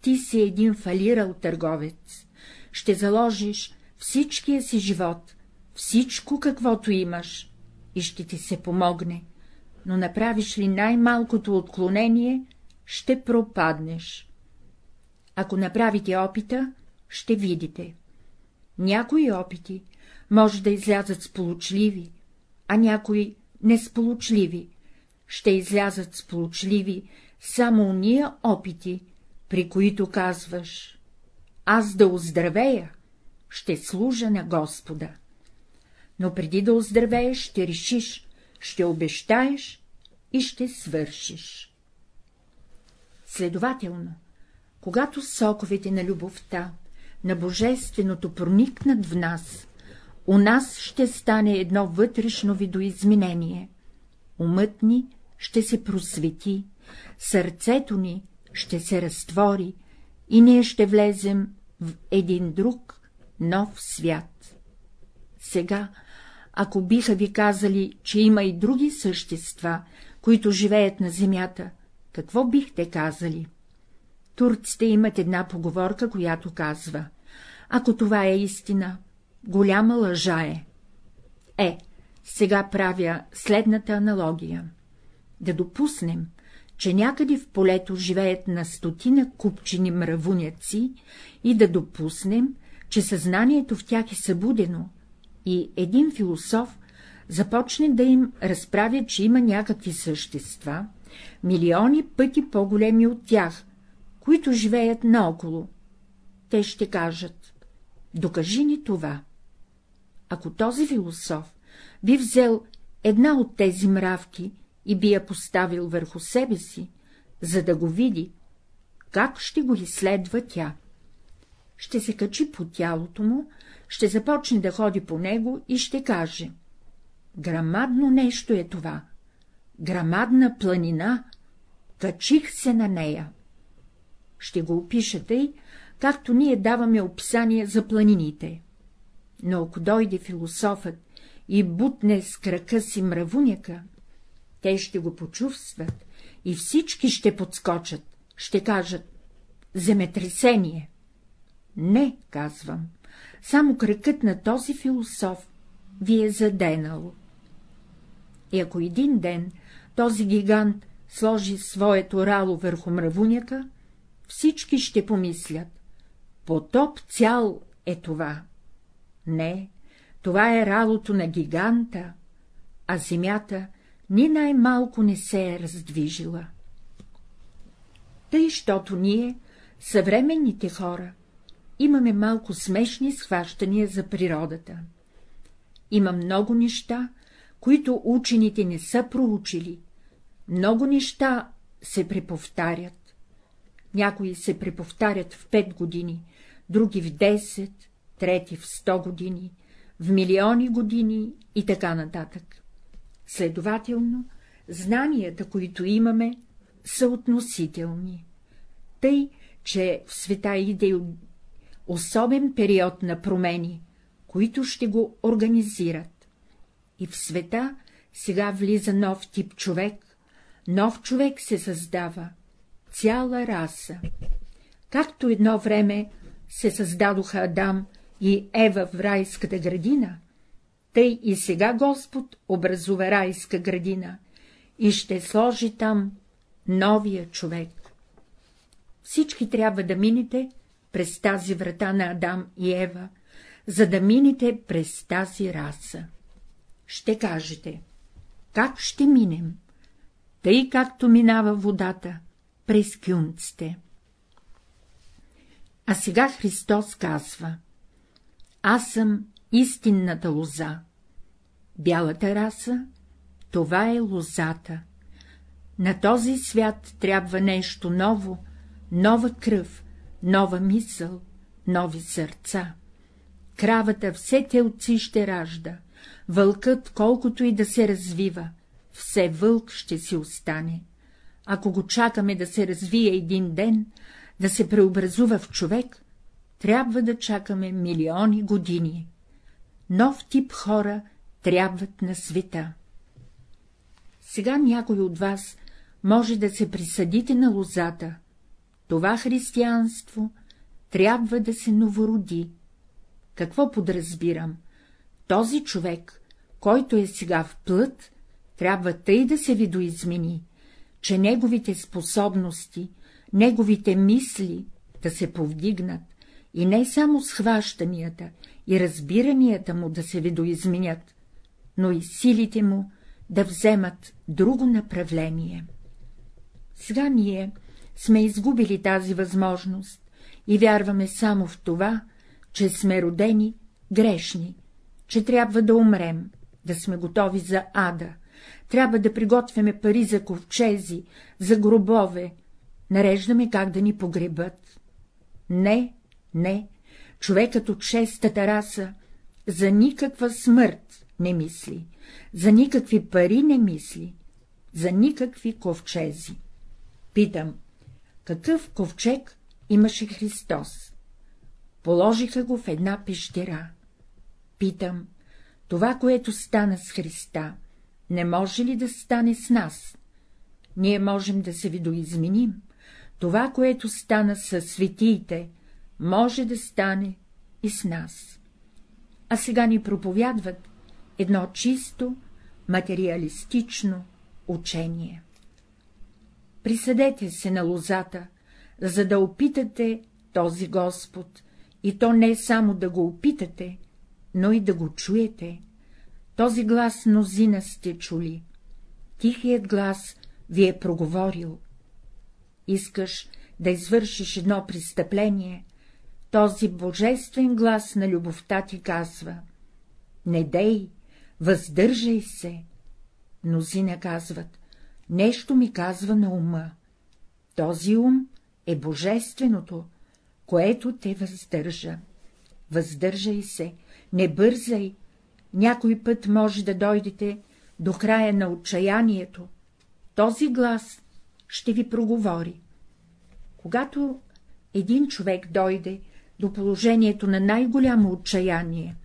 ти си един фалирал търговец, ще заложиш всичкия си живот, всичко каквото имаш, и ще ти се помогне, но направиш ли най-малкото отклонение, ще пропаднеш. Ако направите опита, ще видите. Някои опити може да излязат сполучливи, а някои несполучливи. Ще излязат сполучливи само уния опити, при които казваш — аз да оздравея, ще служа на Господа. Но преди да оздравееш, ще решиш, ще обещаеш и ще свършиш. Следователно, когато соковете на любовта, на божественото проникнат в нас, у нас ще стане едно вътрешно видоизменение. Умът ни ще се просвети, сърцето ни ще се разтвори и ние ще влезем в един друг, нов свят. Сега, ако биха ви казали, че има и други същества, които живеят на земята, какво бихте казали? Турците имат една поговорка, която казва — ако това е истина, голяма лъжа е. Е, сега правя следната аналогия. Да допуснем, че някъде в полето живеят на стотина купчини мравуняци и да допуснем, че съзнанието в тях е събудено и един философ започне да им разправя, че има някакви същества, милиони пъти по-големи от тях, които живеят наоколо. Те ще кажат — докажи ни това. Ако този философ би взел една от тези мравки и би я поставил върху себе си, за да го види, как ще го изследва тя? Ще се качи по тялото му, ще започне да ходи по него и ще каже — грамадно нещо е това, грамадна планина, качих се на нея. Ще го опишете и, както ние даваме описание за планините. Но ако дойде философът и бутне с крака си мравуняка, те ще го почувстват и всички ще подскочат, ще кажат — земетресение. Не, казвам, само кракът на този философ ви е заденал. И ако един ден този гигант сложи своето рало върху мравуняка, всички ще помислят — потоп цял е това. Не, това е ралото на гиганта, а земята ни най-малко не се е раздвижила. Тъй, щото ние, съвременните хора, имаме малко смешни схващания за природата. Има много неща, които учените не са проучили, много неща се преповтарят. Някои се преповтарят в пет години, други в десет, трети в сто години, в милиони години и така нататък. Следователно, знанията, които имаме, са относителни. Тъй, че в света иде особен период на промени, които ще го организират. И в света сега влиза нов тип човек, нов човек се създава, цяла раса. Както едно време се създадоха Адам и Ева в райската градина, тъй и сега Господ образува райска градина и ще сложи там новия човек. Всички трябва да минете през тази врата на Адам и Ева, за да минете през тази раса. Ще кажете, как ще минем? Тъй както минава водата през кюнците. А сега Христос казва — аз съм истинната лоза. Бялата раса — това е лозата. На този свят трябва нещо ново, нова кръв, нова мисъл, нови сърца. Кравата все телци ще ражда, вълкът, колкото и да се развива, все вълк ще си остане. Ако го чакаме да се развие един ден, да се преобразува в човек, трябва да чакаме милиони години. Нов тип хора трябват на света. Сега някой от вас може да се присъдите на лозата. Това християнство трябва да се новороди. Какво подразбирам? Този човек, който е сега в плът, трябва тъй да се видоизмени, че неговите способности, неговите мисли да се повдигнат, и не само схващанията и разбиранията му да се видоизменят, но и силите му да вземат друго направление. Сега ние сме изгубили тази възможност и вярваме само в това, че сме родени грешни, че трябва да умрем, да сме готови за ада, трябва да приготвяме пари за ковчези, за гробове, нареждаме как да ни погребат. Не, не, човекът от шестата раса за никаква смърт не мисли, за никакви пари не мисли, за никакви ковчези. Питам, какъв ковчег имаше Христос? Положиха го в една пещера. Питам, това, което стана с Христа, не може ли да стане с нас? Ние можем да се видоизменим. Това, което стана с светиите, може да стане и с нас. А сега ни проповядват едно чисто, материалистично учение. Присъдете се на лозата, за да опитате този Господ, и то не само да го опитате, но и да го чуете. Този глас мнозина сте чули. Тихият глас ви е проговорил. Искаш да извършиш едно престъпление, този божествен глас на любовта ти казва — не дей, въздържай се. Мнозина казват — нещо ми казва на ума. Този ум е божественото, което те въздържа. Въздържай се, не бързай, някой път може да дойдете до края на отчаянието. Този глас ще ви проговори. Когато един човек дойде до положението на най-голямо отчаяние,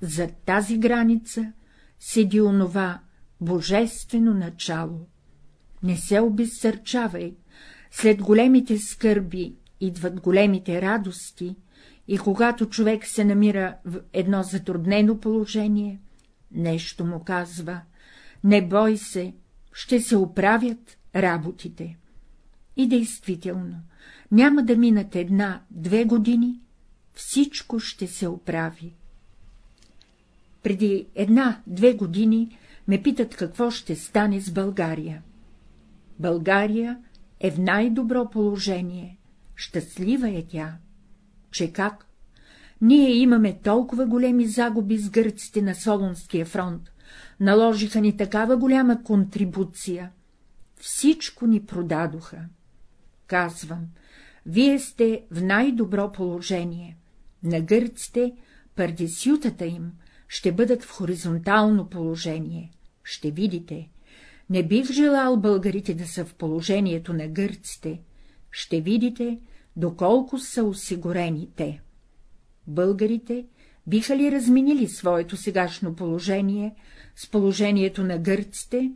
за тази граница седи онова божествено начало. Не се обезсърчавай, след големите скърби идват големите радости, и когато човек се намира в едно затруднено положение, нещо му казва — не бой се, ще се оправят работите. И действително, няма да минат една-две години, всичко ще се оправи. Преди една-две години ме питат какво ще стане с България. България е в най-добро положение, щастлива е тя. Че как? Ние имаме толкова големи загуби с гърците на Солунския фронт, наложиха ни такава голяма контрибуция, всичко ни продадоха. Казвам, вие сте в най-добро положение, на гърците пардесютата им ще бъдат в хоризонтално положение, ще видите, Не бих желал българите да са в положението на гърците, ще видите, доколко са осигурени те. Българите биха ли разменили своето сегашно положение с положението на гърците?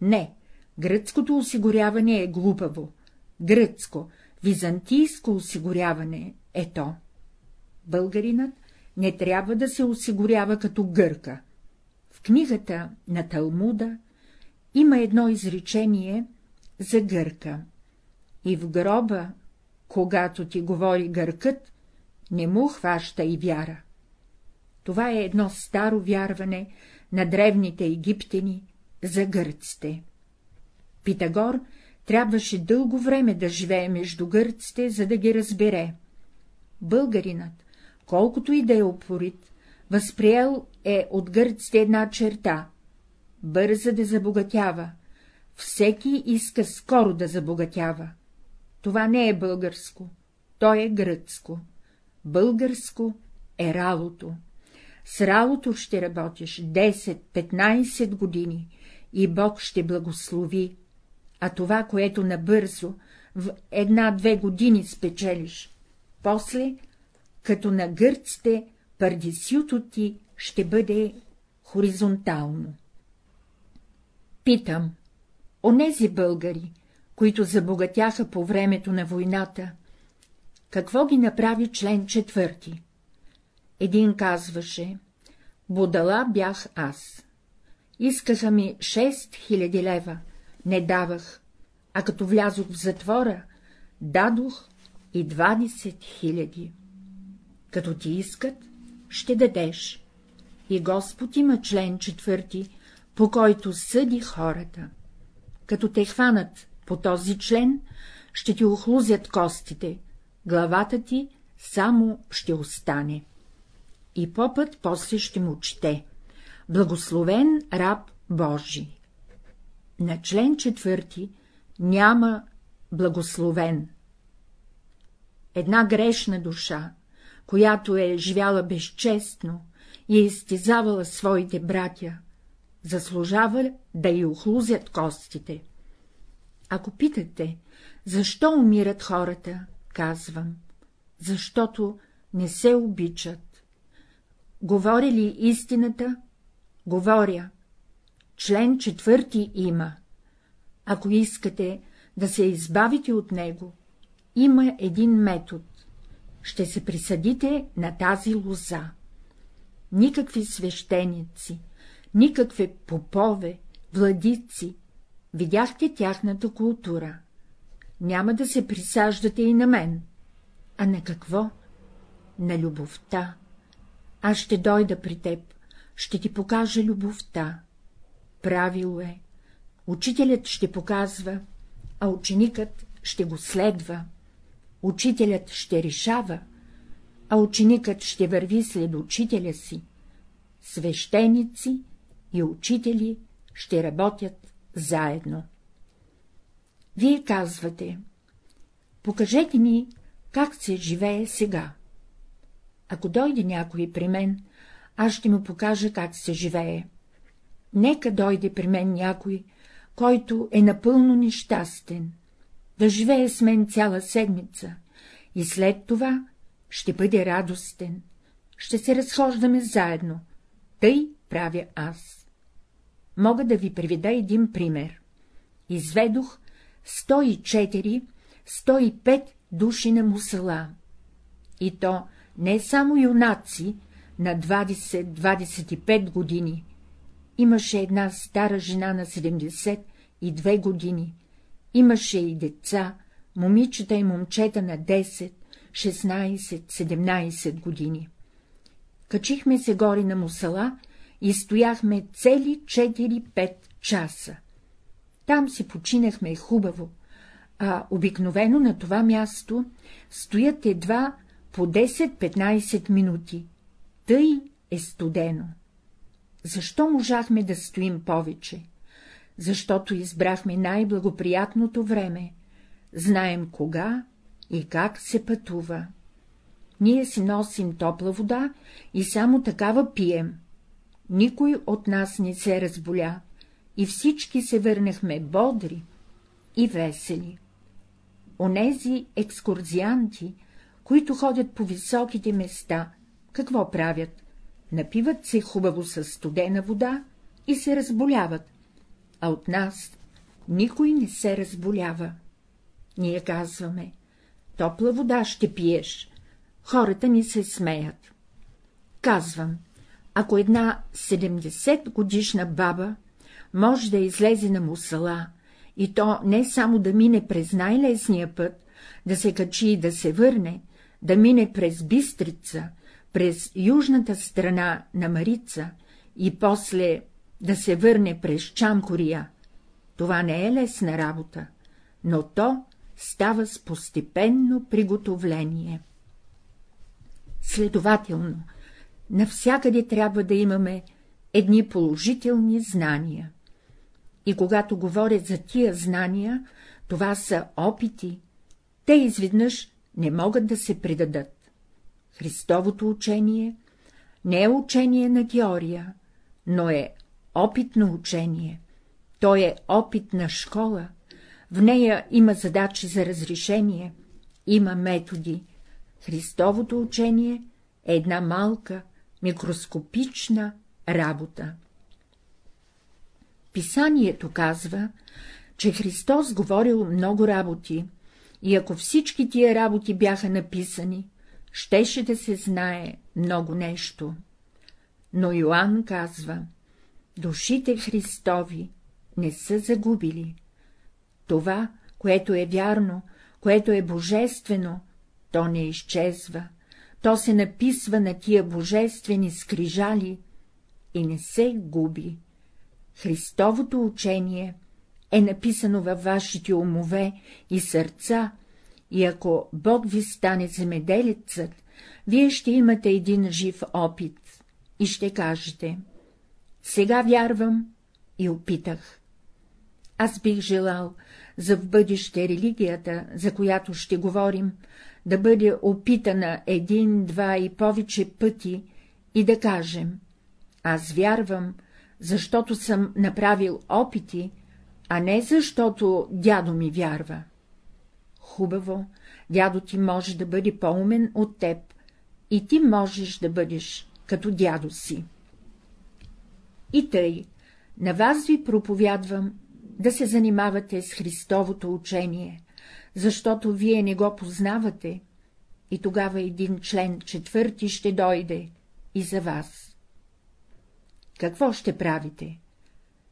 Не, гръцкото осигуряване е глупаво, гръцко, византийско осигуряване е то. Българинът не трябва да се осигурява като гърка. В книгата на Талмуда има едно изречение за гърка. И в гроба, когато ти говори гъркът, не му хваща и вяра. Това е едно старо вярване на древните египтяни за гърците. Питагор трябваше дълго време да живее между гърците, за да ги разбере. Българинът, колкото и да е опорит, възприел е от гърците една черта — бърза да забогатява, всеки иска скоро да забогатява. Това не е българско, то е гръцко. Българско е ралото. С ралото ще работиш 10-15 години и Бог ще благослови, а това, което набързо в една-две години спечелиш, после, като на гърците, пардисюто ти ще бъде хоризонтално. Питам, онези българи, които забогатяха по времето на войната, какво ги направи член четвърти? Един казваше, Будала бях аз. Искаха ми 6000 лева, не давах, а като влязох в затвора, дадох и 20 000. Като ти искат, ще дадеш. И Господ има член четвърти, по който съди хората. Като те хванат по този член, ще ти охлузят костите, главата ти само ще остане. И попът после ще му чете. Благословен раб Божий. На член четвърти няма благословен. Една грешна душа, която е живяла безчестно и е изтезавала своите братя, заслужава да й охлузят костите. Ако питате, защо умират хората, казвам, защото не се обичат. Говори ли истината? Говоря. Член четвърти има. Ако искате да се избавите от него, има един метод. Ще се присъдите на тази лоза. Никакви свещеници, никакви попове, владици, видяхте тяхната култура. Няма да се присаждате и на мен. А на какво? На любовта. Аз ще дойда при теб, ще ти покажа любовта. Правило е. Учителят ще показва, а ученикът ще го следва. Учителят ще решава, а ученикът ще върви след учителя си. Свещеници и учители ще работят заедно. Вие казвате, покажете ми, как се живее сега. Ако дойде някой при мен, аз ще му покажа как се живее. Нека дойде при мен някой, който е напълно нещастен, да живее с мен цяла седмица и след това ще бъде радостен, ще се разхождаме заедно, тъй правя аз. Мога да ви приведа един пример. Изведох 104-105 души на мусала. И то не само юнаци на 20-25 години. Имаше една стара жена на 72 години. Имаше и деца, момичета и момчета на 10, 16, 17 години. Качихме се гори на мусала и стояхме цели 4-5 часа. Там си починахме хубаво, а обикновено на това място стоят едва по 10-15 минути. Тъй е студено. Защо можахме да стоим повече? Защото избрахме най-благоприятното време. Знаем кога и как се пътува. Ние си носим топла вода и само такава пием. Никой от нас не се разболя, и всички се върнахме бодри и весели. Онези екскурзианти, които ходят по високите места, какво правят? Напиват се хубаво с студена вода и се разболяват, а от нас никой не се разболява. Ние казваме, топла вода ще пиеш, хората ни се смеят. Казвам, ако една 70 годишна баба може да излезе на мусала, и то не само да мине през най-лесния път, да се качи и да се върне, да мине през Бистрица, през южната страна на Марица и после да се върне през Чамкория. Това не е лесна работа, но то става с постепенно приготовление. Следователно, навсякъде трябва да имаме едни положителни знания. И когато говорят за тия знания, това са опити, те изведнъж не могат да се предадат. Христовото учение не е учение на теория, но е опитно учение. То е опитна школа, в нея има задачи за разрешение, има методи. Христовото учение е една малка, микроскопична работа. Писанието казва, че Христос говорил много работи, и ако всички тия работи бяха написани, щеше да се знае много нещо. Но Йоанн казва, душите Христови не са загубили. Това, което е вярно, което е божествено, то не изчезва, то се написва на тия божествени скрижали и не се губи. Христовото учение е написано във вашите умове и сърца, и ако Бог ви стане земеделецът, вие ще имате един жив опит и ще кажете — сега вярвам и опитах. Аз бих желал за в бъдеще религията, за която ще говорим, да бъде опитана един, два и повече пъти и да кажем — аз вярвам, защото съм направил опити, а не защото дядо ми вярва. Хубаво, дядо ти може да бъде по-умен от теб, и ти можеш да бъдеш като дядо си. И тъй, на вас ви проповядвам да се занимавате с Христовото учение, защото вие не го познавате, и тогава един член четвърти ще дойде и за вас. Какво ще правите?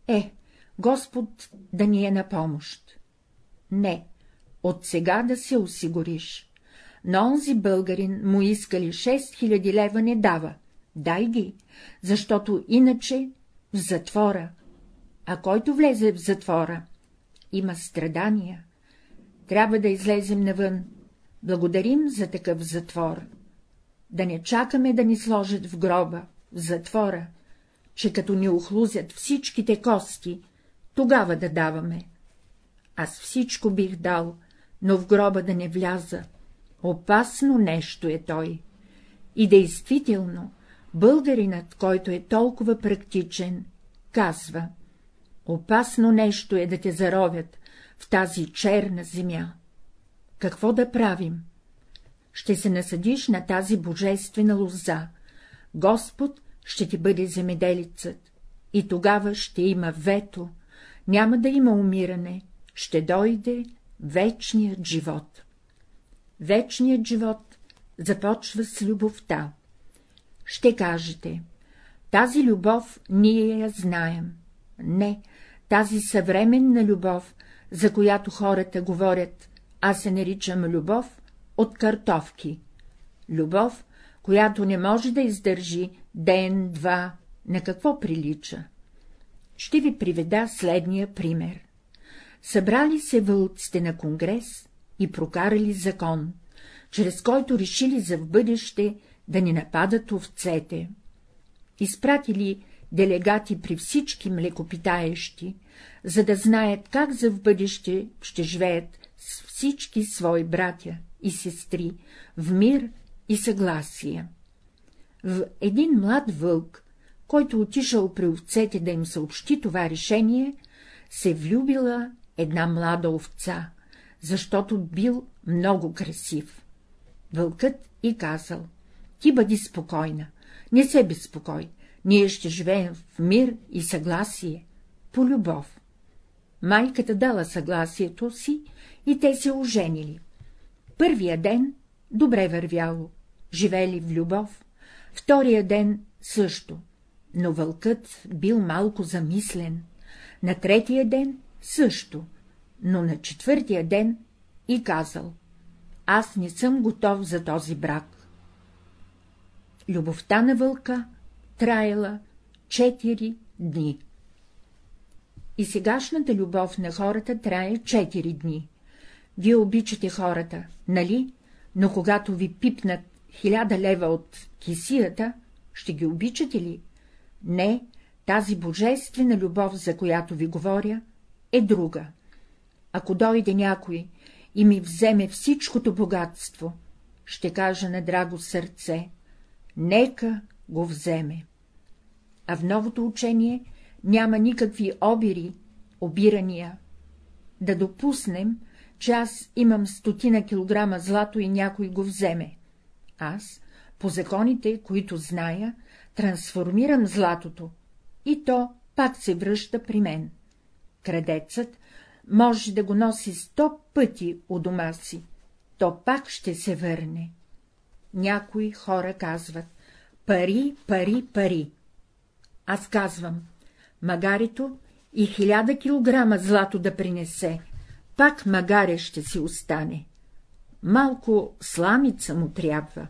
Е, Господ да ни е на помощ. Не, от сега да се осигуриш. На онзи българин му искали 6000 лева не дава, дай ги, защото иначе в затвора. А който влезе в затвора, има страдания. Трябва да излезем навън, благодарим за такъв затвор. Да не чакаме да ни сложат в гроба, в затвора, че като ни охлузят всичките кости, тогава да даваме. Аз всичко бих дал, но в гроба да не вляза. Опасно нещо е той. И действително, българинът, който е толкова практичен, казва — опасно нещо е да те заровят в тази черна земя. Какво да правим? Ще се насъдиш на тази божествена лоза, Господ ще ти бъде земеделицът, и тогава ще има вето, няма да има умиране, ще дойде вечният живот. Вечният живот започва с любовта. Ще кажете, тази любов ние я знаем. Не, тази съвременна любов, за която хората говорят, аз се наричам любов от картовки. Любов, която не може да издържи ден, два, на какво прилича? Ще ви приведа следния пример. Събрали се вълците на конгрес и прокарали закон, чрез който решили за в бъдеще да ни нападат овцете. Изпратили делегати при всички млекопитаещи, за да знаят как за в бъдеще ще живеят с всички свои братя и сестри в мир и съгласие. В един млад вълк, който отишъл при овцете да им съобщи това решение, се влюбила една млада овца, защото бил много красив. Вълкът и казал — ти бъди спокойна, не се безпокой, ние ще живеем в мир и съгласие, по любов. Майката дала съгласието си и те се оженили. Първия ден добре вървяло, живели в любов, втория ден също, но вълкът бил малко замислен, на третия ден също, но на четвъртия ден и казал — аз не съм готов за този брак. Любовта на вълка траела четири дни. И сегашната любов на хората трае четири дни. Вие обичате хората, нали? Но когато ви пипнат хиляда лева от кисията, ще ги обичате ли? Не, тази божествена любов, за която ви говоря, е друга. Ако дойде някой и ми вземе всичкото богатство, ще кажа на драго сърце, нека го вземе. А в новото учение няма никакви обири, обирания. Да допуснем, че аз имам стотина килограма злато и някой го вземе. Аз, по законите, които зная, трансформирам златото, и то пак се връща при мен. Крадецът може да го носи сто пъти у дома си, то пак ще се върне. Някои хора казват — пари, пари, пари. Аз казвам — магарито и хиляда килограма злато да принесе, пак магаря ще си остане. Малко сламица му трябва.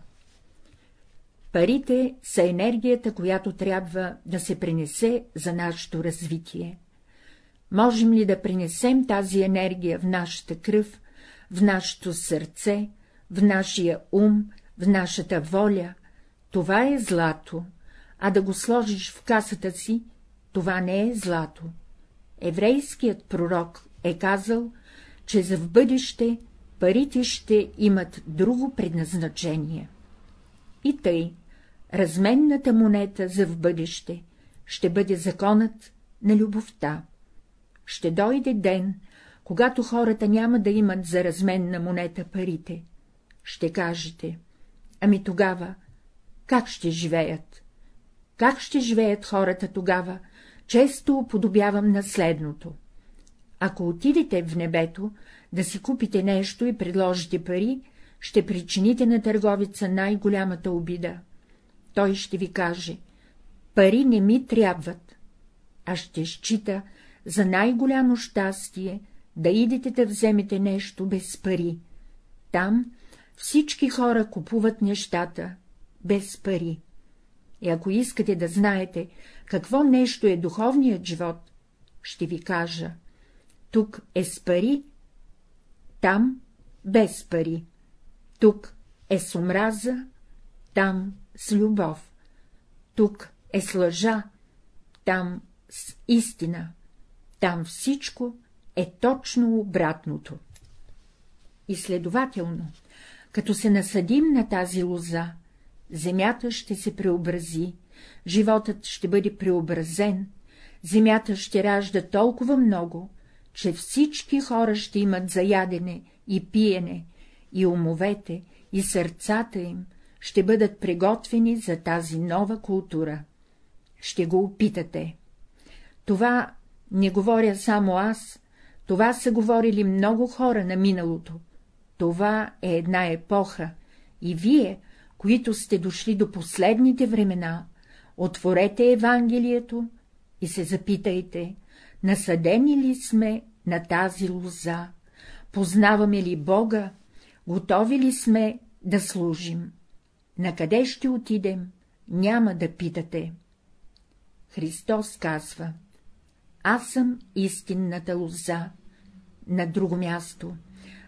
Парите са енергията, която трябва да се принесе за нашето развитие. Можем ли да принесем тази енергия в нашата кръв, в нашето сърце, в нашия ум, в нашата воля, това е злато, а да го сложиш в касата си, това не е злато. Еврейският пророк е казал, че за в бъдеще парите ще имат друго предназначение. И тъй, разменната монета за в бъдеще ще бъде законът на любовта. Ще дойде ден, когато хората няма да имат за разменна монета парите. Ще кажете, ами тогава как ще живеят? Как ще живеят хората тогава? Често уподобявам на следното. Ако отидете в небето да си купите нещо и предложите пари, ще причините на търговица най-голямата обида. Той ще ви каже — пари не ми трябват, а ще счита за най-голямо щастие да идете да вземете нещо без пари. Там всички хора купуват нещата без пари. И ако искате да знаете, какво нещо е духовният живот, ще ви кажа — тук е с пари, там без пари, тук е с омраза, там с любов, тук е с лъжа, там с истина, там всичко е точно обратното. И следователно, като се насъдим на тази лоза, земята ще се преобрази, животът ще бъде преобразен, земята ще ражда толкова много, че всички хора ще имат за ядене и пиене, и умовете, и сърцата им ще бъдат приготвени за тази нова култура. Ще го опитате. Това не говоря само аз, това са говорили много хора на миналото. Това е една епоха, и вие, които сте дошли до последните времена, отворете Евангелието и се запитайте, насъдени ли сме на тази лоза, познаваме ли Бога, готови ли сме да служим. На къде ще отидем, няма да питате. Христос казва, аз съм истинната лоза. На друго място,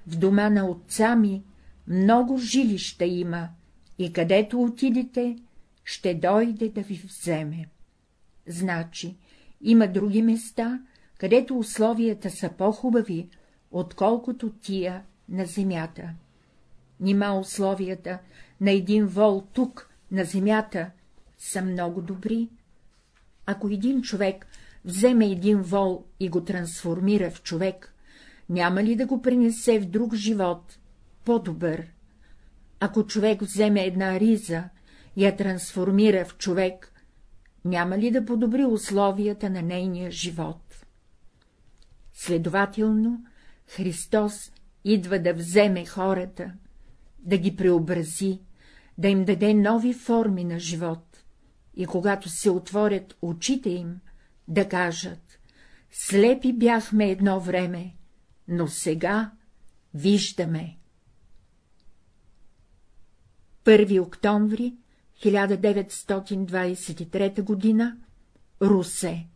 в дома на отца ми много жилища има, и където отидете, ще дойде да ви вземе. Значи, има други места, където условията са по-хубави, отколкото тия на земята. Нима условията на един вол тук, на земята, са много добри, Ако един човек вземе един вол и го трансформира в човек, няма ли да го принесе в друг живот, по-добър? Ако човек вземе една риза и я трансформира в човек, няма ли да подобри условията на нейния живот? Следователно, Христос идва да вземе хората, да ги преобрази, да им даде нови форми на живот, и когато се отворят очите им, да кажат — слепи бяхме едно време, но сега виждаме. 1 октомври 1923 г. Русе